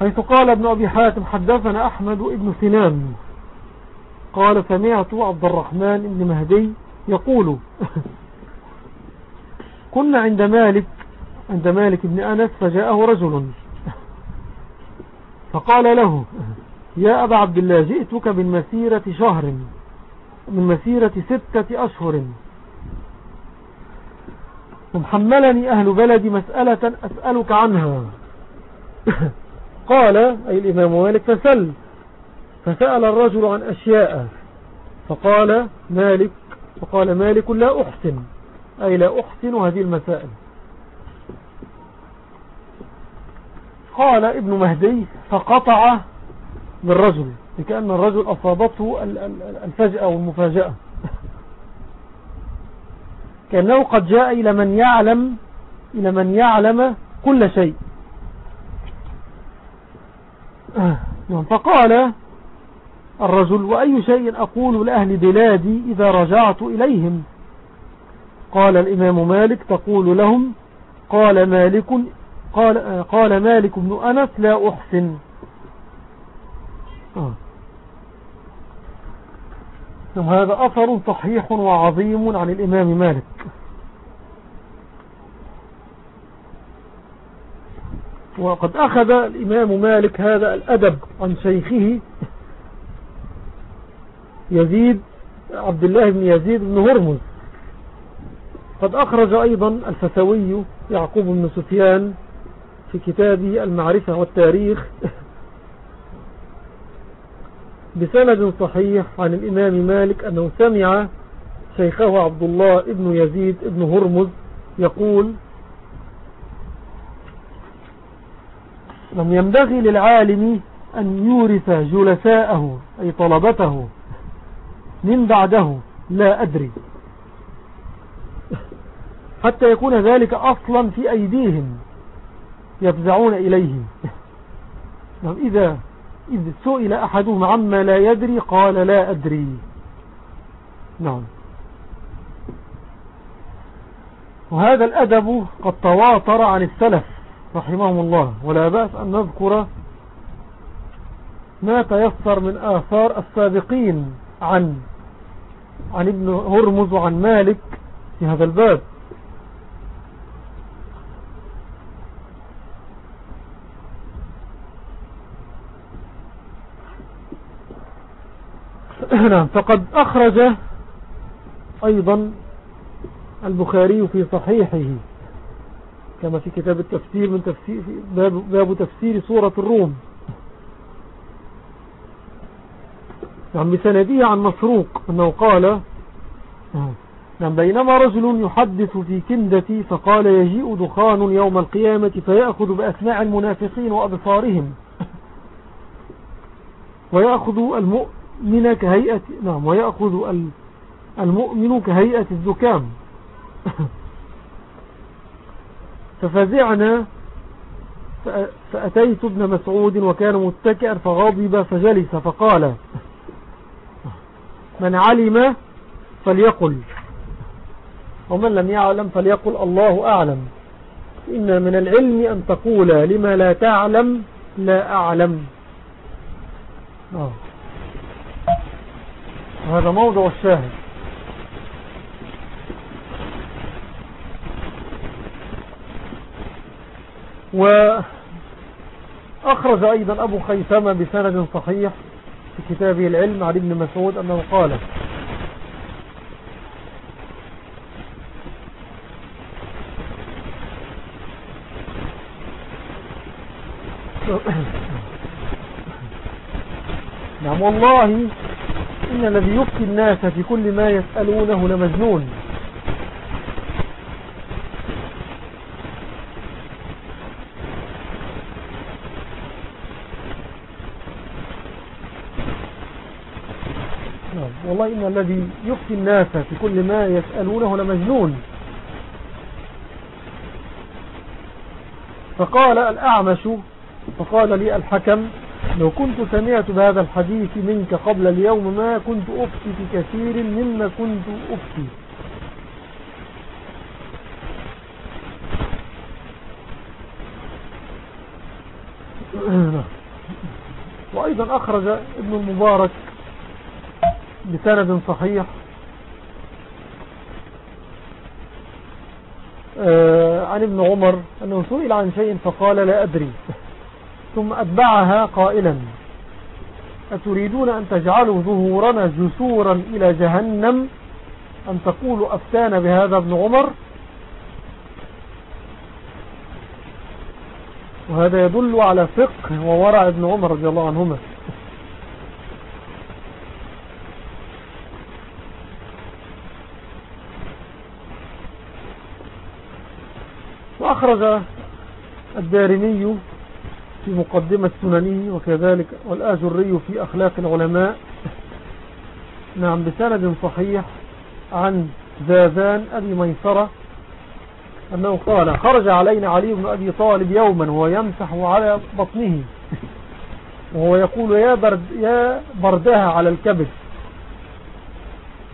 حيث قال ابن أبي حاتم حدثنا أحمد ابن سنان. قال سمعت عبد الرحمن بن مهدي يقول كنا عند مالك عند مالك بن أنس فجاءه رجل. فقال له يا أبا عبد الله جئتك من مسيرة شهر من مسيرة ستة أشهر. ومحملني أهل بلدي مسألة أسألك عنها. قال أي الإمام مالك فسل. فسأل الرجل عن أشياء. فقال مالك فقال مالك لا أحسن. أي لا أحسن هذه المسائل. قال ابن مهدي فقطع بالرجل لكأن الرجل أصابته الفجأة والمفاجأة. كأنه قد جاء إلى من يعلم إلى من يعلم كل شيء. فقال الرجل وأي شيء أقول لأهل بلادي إذا رجعت إليهم؟ قال الإمام مالك تقول لهم قال مالك قال, قال مالك بن أنس لا أحسن. آه. هذا أثر صحيح وعظيم عن الإمام مالك. وقد أخذ الإمام مالك هذا الأدب عن شيخه يزيد عبد الله بن يزيد بن هرمز. قد أخرج أيضا الفسوي يعقوب بن سفيان في كتابه المعرفة والتاريخ بسند صحيح عن الإمام مالك أنه سمع شيخه عبد الله ابن يزيد ابن هرمز يقول لم ينبغي للعالم أن يورث جلساءه أي طلبته من بعده لا أدري. حتى يكون ذلك أصلا في أيديهم يفزعون إليه نعم إذا إذ سئل أحدهم عما لا يدري قال لا أدري. نعم. وهذا الأدب قد تواتر عن السلف رحمهم الله ولا بأس أن نذكر ما تيسر من آثار السابقين عن عن ابن هرمز وعن مالك في هذا الباب. نعم فقد أخرج أيضا البخاري في صحيحه كما في كتاب التفسير من تفسير باب, باب تفسير سورة الروم. نعم بسنده عن مسروق أنه قال نعم بينما رجل يحدث في كندتي فقال يجيء دخان يوم القيامة فيأخذ بأسماع المنافقين وأبصارهم. ويأخذ المؤمن كهيئة نعم ويأخذ المؤمن كهيئة الزكام. ففزعنا فأتيت ابن مسعود وكان متكئا فغضب فجلس فقال من علم فليقل. ومن لم يعلم فليقل الله أعلم. إن من العلم أن تقول لما لا تعلم لا أعلم. آه. هذا موضع الشاهد. وأخرج أيضا أبو خيثمة بسند صحيح. في كتابه العلم عن ابن مسعود أنه قال نعم والله إن الذي يفتي الناس في كل ما يسألونه لمجنون. والله إن الذي يفتي الناس في كل ما يسألونه لمجنون. فقال الأعمش فقال لي الحكم لو كنت سمعت بهذا الحديث منك قبل اليوم ما كنت أفتي في كثير مما كنت أفتي. وأيضا أخرج ابن المبارك بسند صحيح. آه، عن ابن عمر أنه سئل عن شيء فقال لا أدري. ثم أتبعها قائلا. أتريدون أن تجعلوا ظهورنا جسورا إلى جهنم؟ أن تقولوا أفتان بهذا ابن عمر؟ وهذا يدل على فقه وورع ابن عمر رضي الله عنهما. وأخرج الدارمي في مقدمة سننه وكذلك والآجري في أخلاق العلماء. نعم بسند صحيح عن زازان أبي ميسرة أنه قال خرج علينا علي بن أبي طالب يوما وهو يمسح على بطنه وهو يقول يا, برد يا بردها على الكبد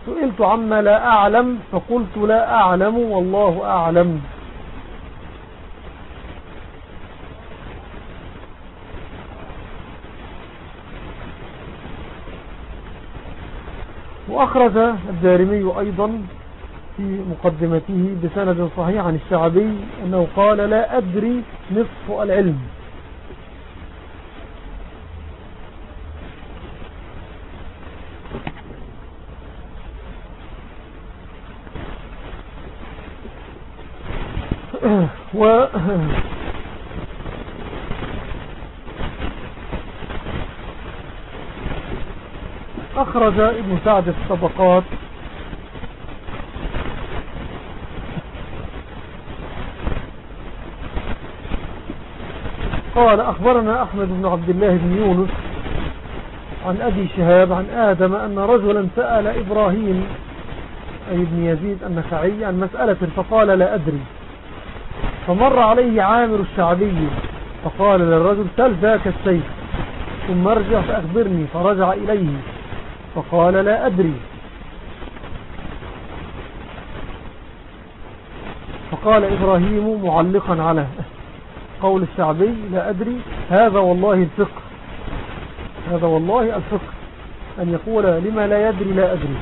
سئلت عما لا أعلم فقلت لا أعلم والله أعلم وأخرج الدارمي أيضا في مقدمته بسند صحيح عن الشعبي أنه قال لا أدري نصف العلم. و أخرج ابن سعد الطبقات. قال أخبرنا أحمد بن عبد الله بن يونس عن أبي شهاب عن آدم أن رجلا سأل إبراهيم أي ابن يزيد النخعي عن مسألة فقال لا أدري. فمر عليه عامر الشعبي فقال للرجل سل ذاك السيف ثم ارجع فأخبرني فرجع إليه. فقال لا أدري. فقال إبراهيم معلقا على قول الشعبي لا أدري هذا والله الفقه. هذا والله الفقه. أن يقول لما لا يدري لا أدري.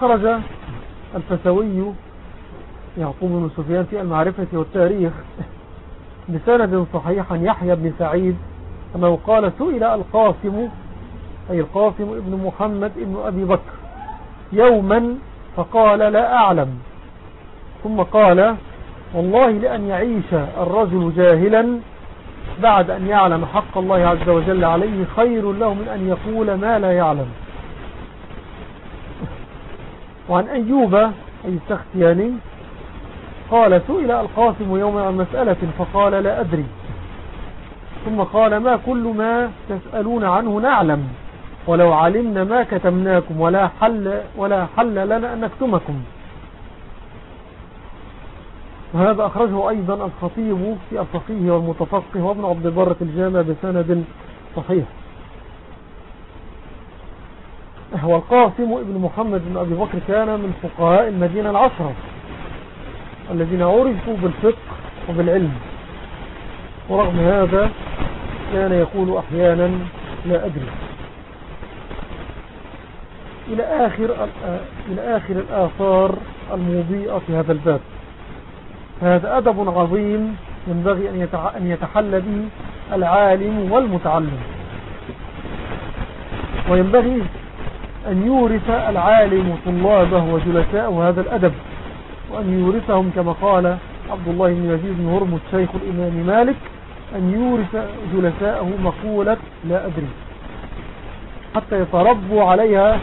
أخرج الفسوي يعقوب بن سفيان في المعرفة والتاريخ بسند صحيح عن يحيى بن سعيد أنه قال سئل القاسم أي القاسم ابن محمد ابن أبي بكر يوما فقال لا أعلم. ثم قال والله لأن يعيش الرجل جاهلا بعد أن يعلم حق الله عز وجل عليه خير له من أن يقول ما لا يعلم. وعن أيوب أي السختياني قال سئل القاسم يوما عن مسألة فقال لا أدري. ثم قال ما كل ما تسألون عنه نعلم. ولو علمنا ما كتمناكم ولا حل, ولا حل لنا أن نكتمكم. وهذا أخرجه أيضا الخطيب في الفقيه والمتفقه وابن عبد البر في الجامع بسند صحيح. هو القاسم ابن محمد بن أبي بكر كان من فقهاء المدينة العشرة الذين عرفوا بالفقه وبالعلم. ورغم هذا كان يقول أحيانا لا أدري. إلى آخر, إلى آخر الآثار المضيئة في هذا الباب. هذا أدب عظيم ينبغي أن يتحلى به العالم والمتعلم. وينبغي أن يورث العالم طلابه وجلساءه هذا الأدب وأن يورثهم كما قال عبد الله بن يزيد بن هرمز شيخ الإمام مالك أن يورث جلساءه مقولة لا أدري. حتى يتربوا عليها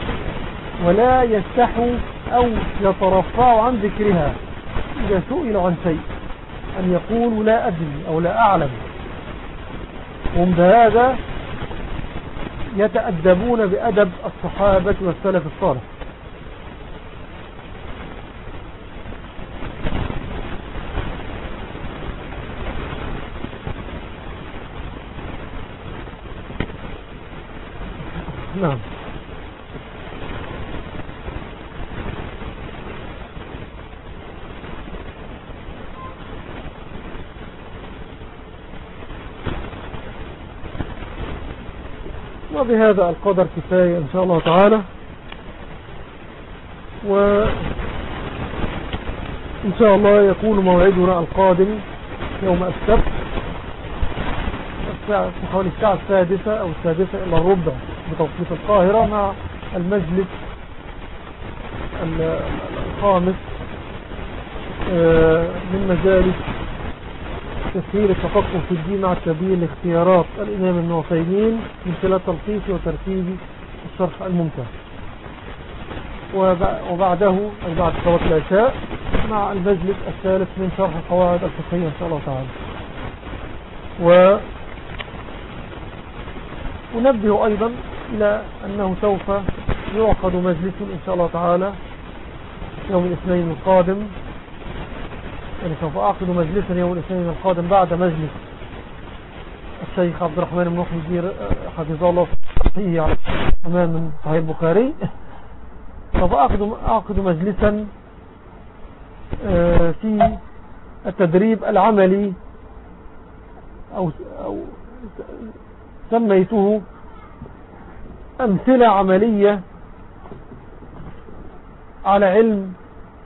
ولا يستحوا أو يترفعوا عن ذكرها إذا سئلوا عن شيء أن يقولوا لا أدري أو لا أعلم. هم بهذا يتأدبون بأدب الصحابة والسلف الصالح. نعم. وبهذا القدر كفاية إن شاء الله تعالى. وإن شاء الله يكون موعدنا القادم يوم السبت في حوالي الساعة السادسة أو السادسة إلى الربع بتوقيت القاهرة مع المجلس الخامس آه، من مجالس تسهيل التفقه في الدين مع سبيل اختيارات الإمام النوصيين من خلال تلقيص وترتيب الشرح الممتع وبعده بعد صلاة العشاء مع المجلس الثالث من شرح القواعد الفقهية إن شاء الله تعالى. و ونبه أيضا إلى أنه سوف يعقد مجلس إن شاء الله تعالى يوم الاثنين القادم يعني سوف أعقد مجلسا يوم الاثنين القادم بعد مجلس الشيخ عبد الرحمن بن محي حفظه الله فيه أمام صحيح البخاري. سوف أعقد, أعقد مجلسا آه، في التدريب العملي أو, أو سميته أمثلة عملية على علم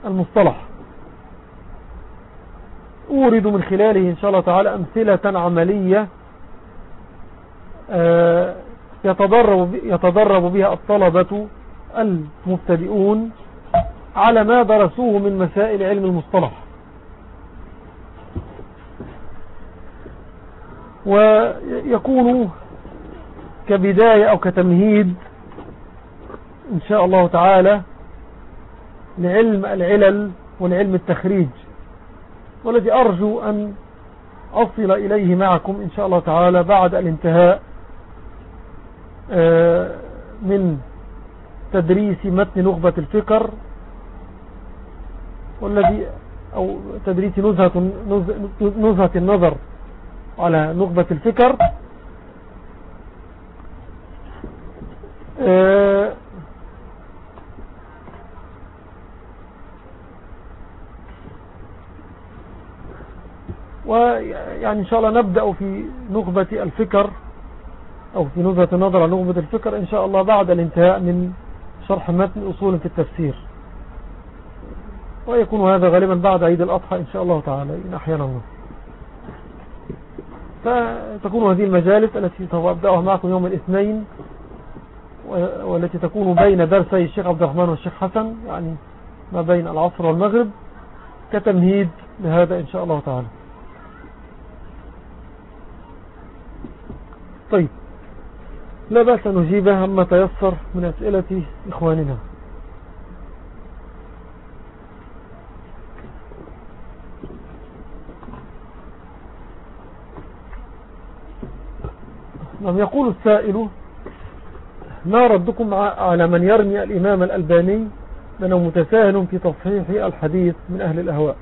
المصطلح. أورد من خلاله إن شاء الله تعالى أمثلة عملية آه، يتدرب, يتدرب بها الطلبة المبتدئون على ما درسوه من مسائل علم المصطلح. ويكون كبداية أو كتمهيد إن شاء الله تعالى لعلم العلل ولعلم التخريج. والذي أرجو أن أصل إليه معكم إن شاء الله تعالى بعد الانتهاء آه، من تدريس متن نخبة الفكر والذي أو تدريس نزهة, نزهة النظر على نخبة الفكر آه، ويعني إن شاء الله نبدأ في نخبة الفكر أو في نزهة النظر على نخبة الفكر إن شاء الله بعد الانتهاء من شرح متن أصول في التفسير. ويكون هذا غالبا بعد عيد الأضحى إن شاء الله تعالى إن أحيانا الله فتكون هذه المجالس التي سوف أبدأها معكم يوم الاثنين والتي تكون بين درسي الشيخ عبد الرحمن والشيخ حسن يعني ما بين العصر والمغرب كتمهيد لهذا إن شاء الله تعالى. طيب. لا بأس نجيبها عما تيسر من أسئلة إخواننا. لم يقول السائل ما ردكم على من يرمي الإمام الألباني لأنه متساهل في تصحيح الحديث من أهل الأهواء؟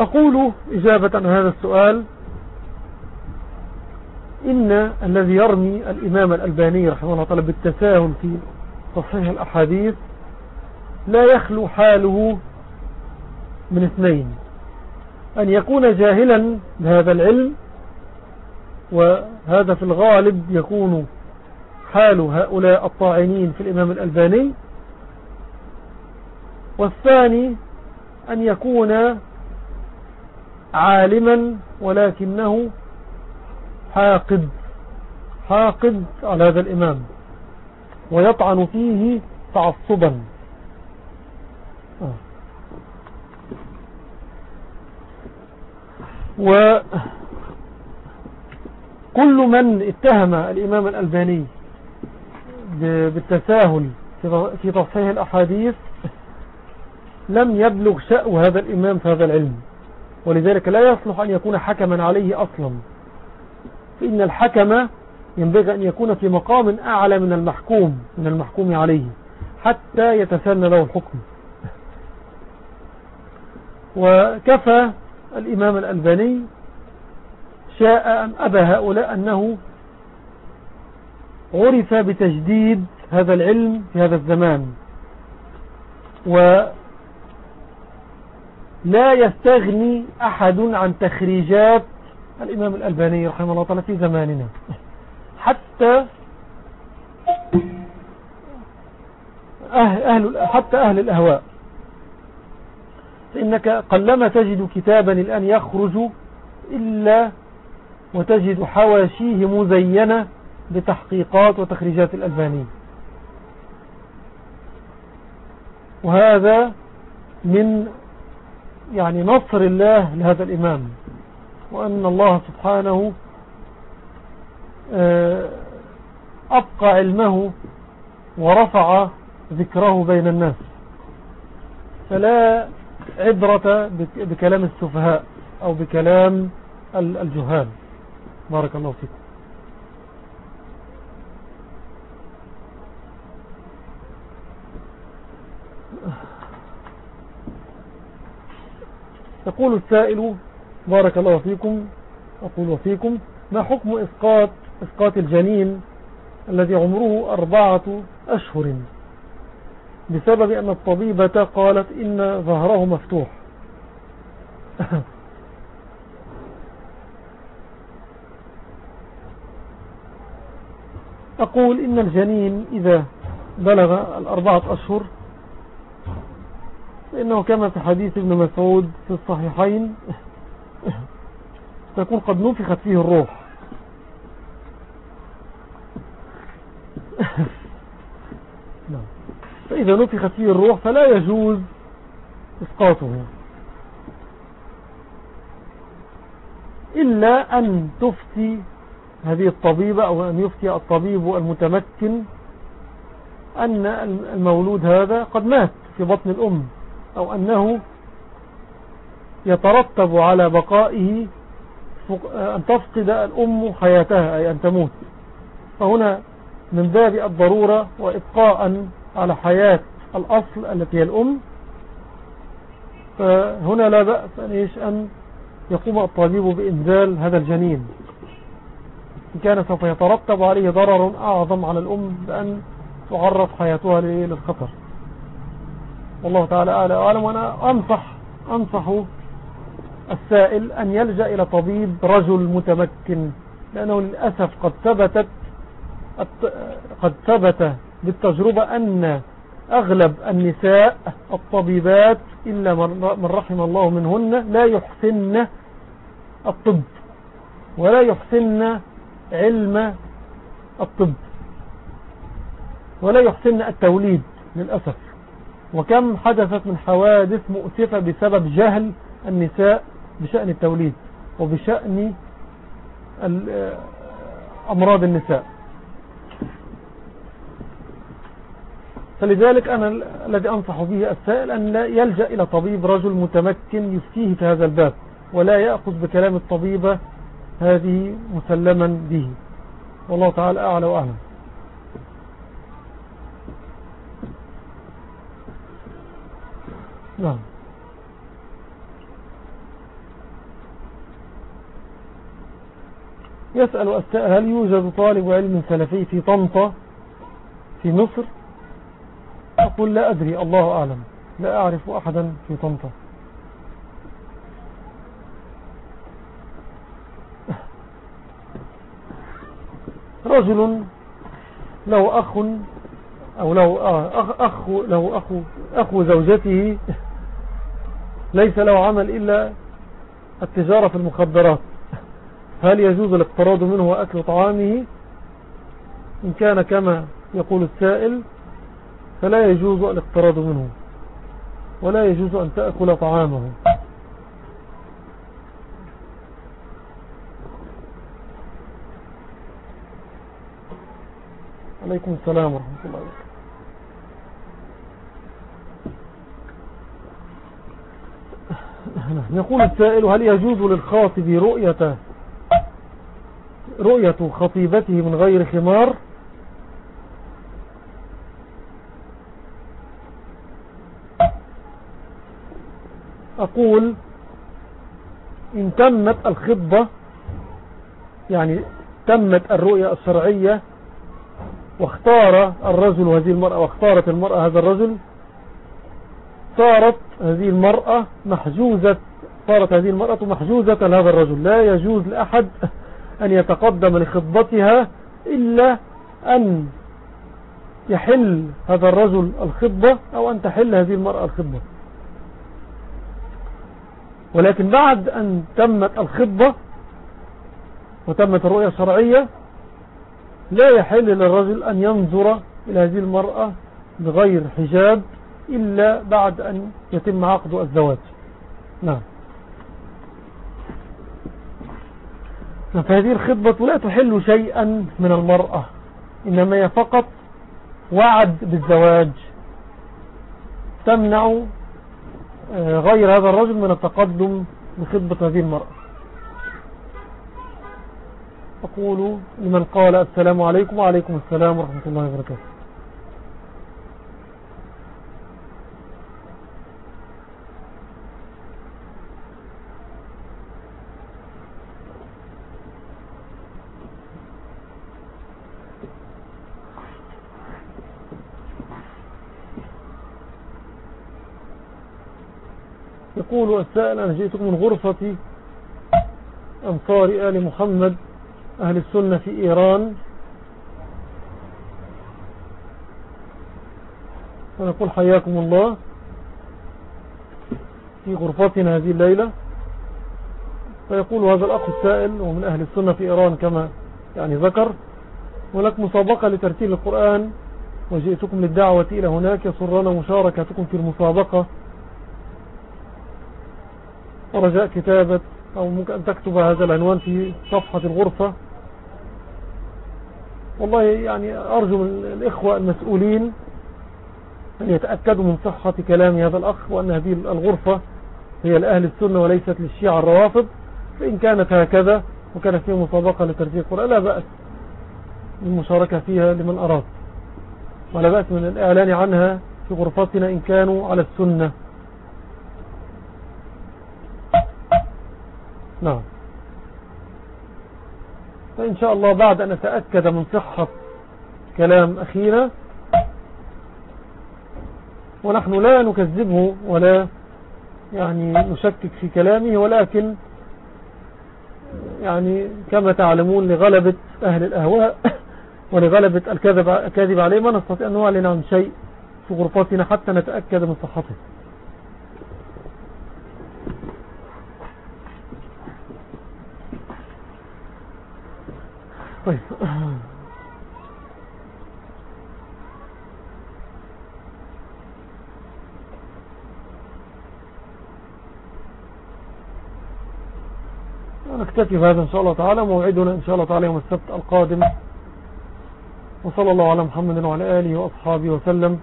أقول إجابة عن هذا السؤال إن الذي يرمي الإمام الألباني رحمه الله تعالى بالتساهل في تصحيح الأحاديث لا يخلو حاله من اثنين. أن يكون جاهلا بهذا العلم وهذا في الغالب يكون حال هؤلاء الطاعنين في الإمام الألباني. والثاني أن يكون عالما ولكنه حاقد حاقد على هذا الإمام ويطعن فيه تعصبا. وكل من اتهم الإمام الألباني بالتساهل في تصحيح الأحاديث لم يبلغ شأو هذا الإمام في هذا العلم ولذلك لا يصلح أن يكون حكما عليه أصلا فإن الحكم ينبغي أن يكون في مقام أعلى من المحكوم من المحكوم عليه حتى يتسنى له الحكم. وكفى الإمام الألباني شاء أم أبى هؤلاء أنه عرف بتجديد هذا العلم في هذا الزمان. ولا يستغني أحد عن تخريجات الإمام الألباني رحمه الله تعالى في زماننا. حتى أهل حتى أهل الأهواء. فإنك قلما تجد كتابا الآن يخرج إلا وتجد حواشيه مزينة بتحقيقات وتخريجات الألباني وهذا من يعني نصر الله لهذا الإمام. وأن الله سبحانه آه، أبقى علمه ورفع ذكره بين الناس. فلا عبرة بكلام السفهاء أو بكلام الجهال. بارك الله فيكم. يقول السائل بارك الله فيكم. أقول وفيكم. ما حكم إسقاط, إسقاط الجنين الذي عمره أربعة أشهر؟ بسبب أن الطبيبة قالت إن ظهره مفتوح. أقول إن الجنين إذا بلغ الأربعة أشهر فإنه كما في حديث ابن مسعود في الصحيحين تكون قد نفخت فيه الروح. فإذا نفخت فيه الروح فلا يجوز إسقاطه إلا أن تفتي هذه الطبيبة أو أن يفتي الطبيب المتمكن أن المولود هذا قد مات في بطن الأم أو أنه يترتب على بقائه أن تفقد الأم حياتها أي أن تموت. فهنا من باب الضرورة وإبقاء على حياة الأصل التي هي الأم. فهنا لا بأس أن, يقوم الطبيب بإنزال هذا الجنين. إن كان سوف يترتب عليه ضرر أعظم على الأم بأن تعرض حياتها للخطر. والله تعالى وأعلم وأنا أنصح أنصح السائل أن يلجأ إلى طبيب رجل متمكن لأنه للأسف قد ثبتت قد ثبت بالتجربة أن أغلب النساء الطبيبات إلا من رحم الله منهن لا يحسن الطب ولا يحسن علم الطب ولا يحسن التوليد للأسف. وكم حدثت من حوادث مؤسفة بسبب جهل النساء بشأن التوليد وبشأن أمراض النساء. فلذلك أنا الذي أنصح به السائل أن لا يلجأ إلى طبيب رجل متمكن يفتيه في هذا الباب ولا يأخذ بكلام الطبيبة هذه مسلما به. والله تعالى أعلى وأعلم نعم. يسأل هل يوجد طالب علم سلفي في طنطا في مصر؟ أقول لا أدري الله أعلم. لا أعرف أحدا في طنطا. رجل له أخ أو له آه، أخ له أخو, أخو زوجته ليس له عمل إلا التجارة في المخدرات. هل يجوز الاقتراض منه وأكل طعامه؟ إن كان كما يقول السائل فلا يجوز الاقتراض منه ولا يجوز أن تأكل طعامه. عليكم السلام ورحمة الله وبركاته. يقول السائل هل يجوز للخاطب رؤية رؤية خطيبته من غير خمار. أقول إن تمت الخطبة يعني تمت الرؤية الشرعية واختار الرجل هذه المرأة واختارت المرأة هذا الرجل صارت هذه المرأة محجوزة صارت هذه المرأة محجوزة لهذا الرجل. لا يجوز لأحد أن يتقدم لخطبتها إلا أن يحل هذا الرجل الخطبة أو أن تحل هذه المرأة الخطبة. ولكن بعد أن تمت الخطبة وتمت الرؤية الشرعية لا يحل للرجل أن ينظر إلى هذه المرأة بغير حجاب إلا بعد أن يتم عقد الزواج. نعم. فهذه الخطبة لا تحل شيئا من المرأة إنما هي فقط وعد بالزواج. تمنع آه، غير هذا الرجل من التقدم بخطبة هذه المرأة. أقول لمن قال السلام عليكم وعليكم السلام ورحمة الله وبركاته. يقول السائل أنا جئتكم من غرفة أنصار آل محمد أهل السنة في إيران. ونقول حياكم الله في غرفتنا هذه الليلة. فيقول هذا الأخ السائل ومن أهل السنة في إيران كما يعني ذكر ولك مسابقة لترتيل القرآن وجئتكم للدعوة إلى هناك يسرنا مشاركتكم في المسابقة ورجاء كتابة أو ممكن أن تكتب هذا العنوان في صفحة الغرفة. والله يعني أرجو من الإخوة المسؤولين أن يتأكدوا من صحة كلام هذا الأخ وأن هذه الغرفة هي لأهل السنة وليست للشيعة الروافض. فإن كانت هكذا وكان فيه مسابقة لترجيح القرآن لا بأس المشاركة فيها لمن أراد. ولا بأس من الإعلان عنها في غرفتنا إن كانوا على السنة. نعم. فإن شاء الله بعد أن أتأكد من صحة كلام أخينا ونحن لا نكذبه ولا يعني نشكك في كلامه ولكن يعني كما تعلمون لغلبة أهل الأهواء ولغلبة الكذب, الكاذب عليه ما نستطيع أن نعلن عن شيء في غرفتنا حتى نتأكد من صحته. طيب. نكتفي بهذا إن شاء الله تعالى موعدنا إن شاء الله تعالى يوم السبت القادم. وصلى الله على محمد وعلى آله وأصحابه وسلم.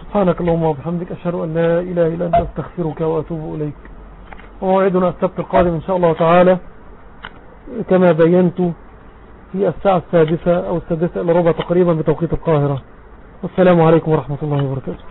سبحانك اللهم وبحمدك أشهد أن لا إله إلا أنت أستغفرك وأتوب إليك. وموعدنا السبت القادم إن شاء الله تعالى. كما بينت في الساعة السادسة أو السادسة إلى ربع تقريبا بتوقيت القاهرة. والسلام عليكم ورحمة الله وبركاته.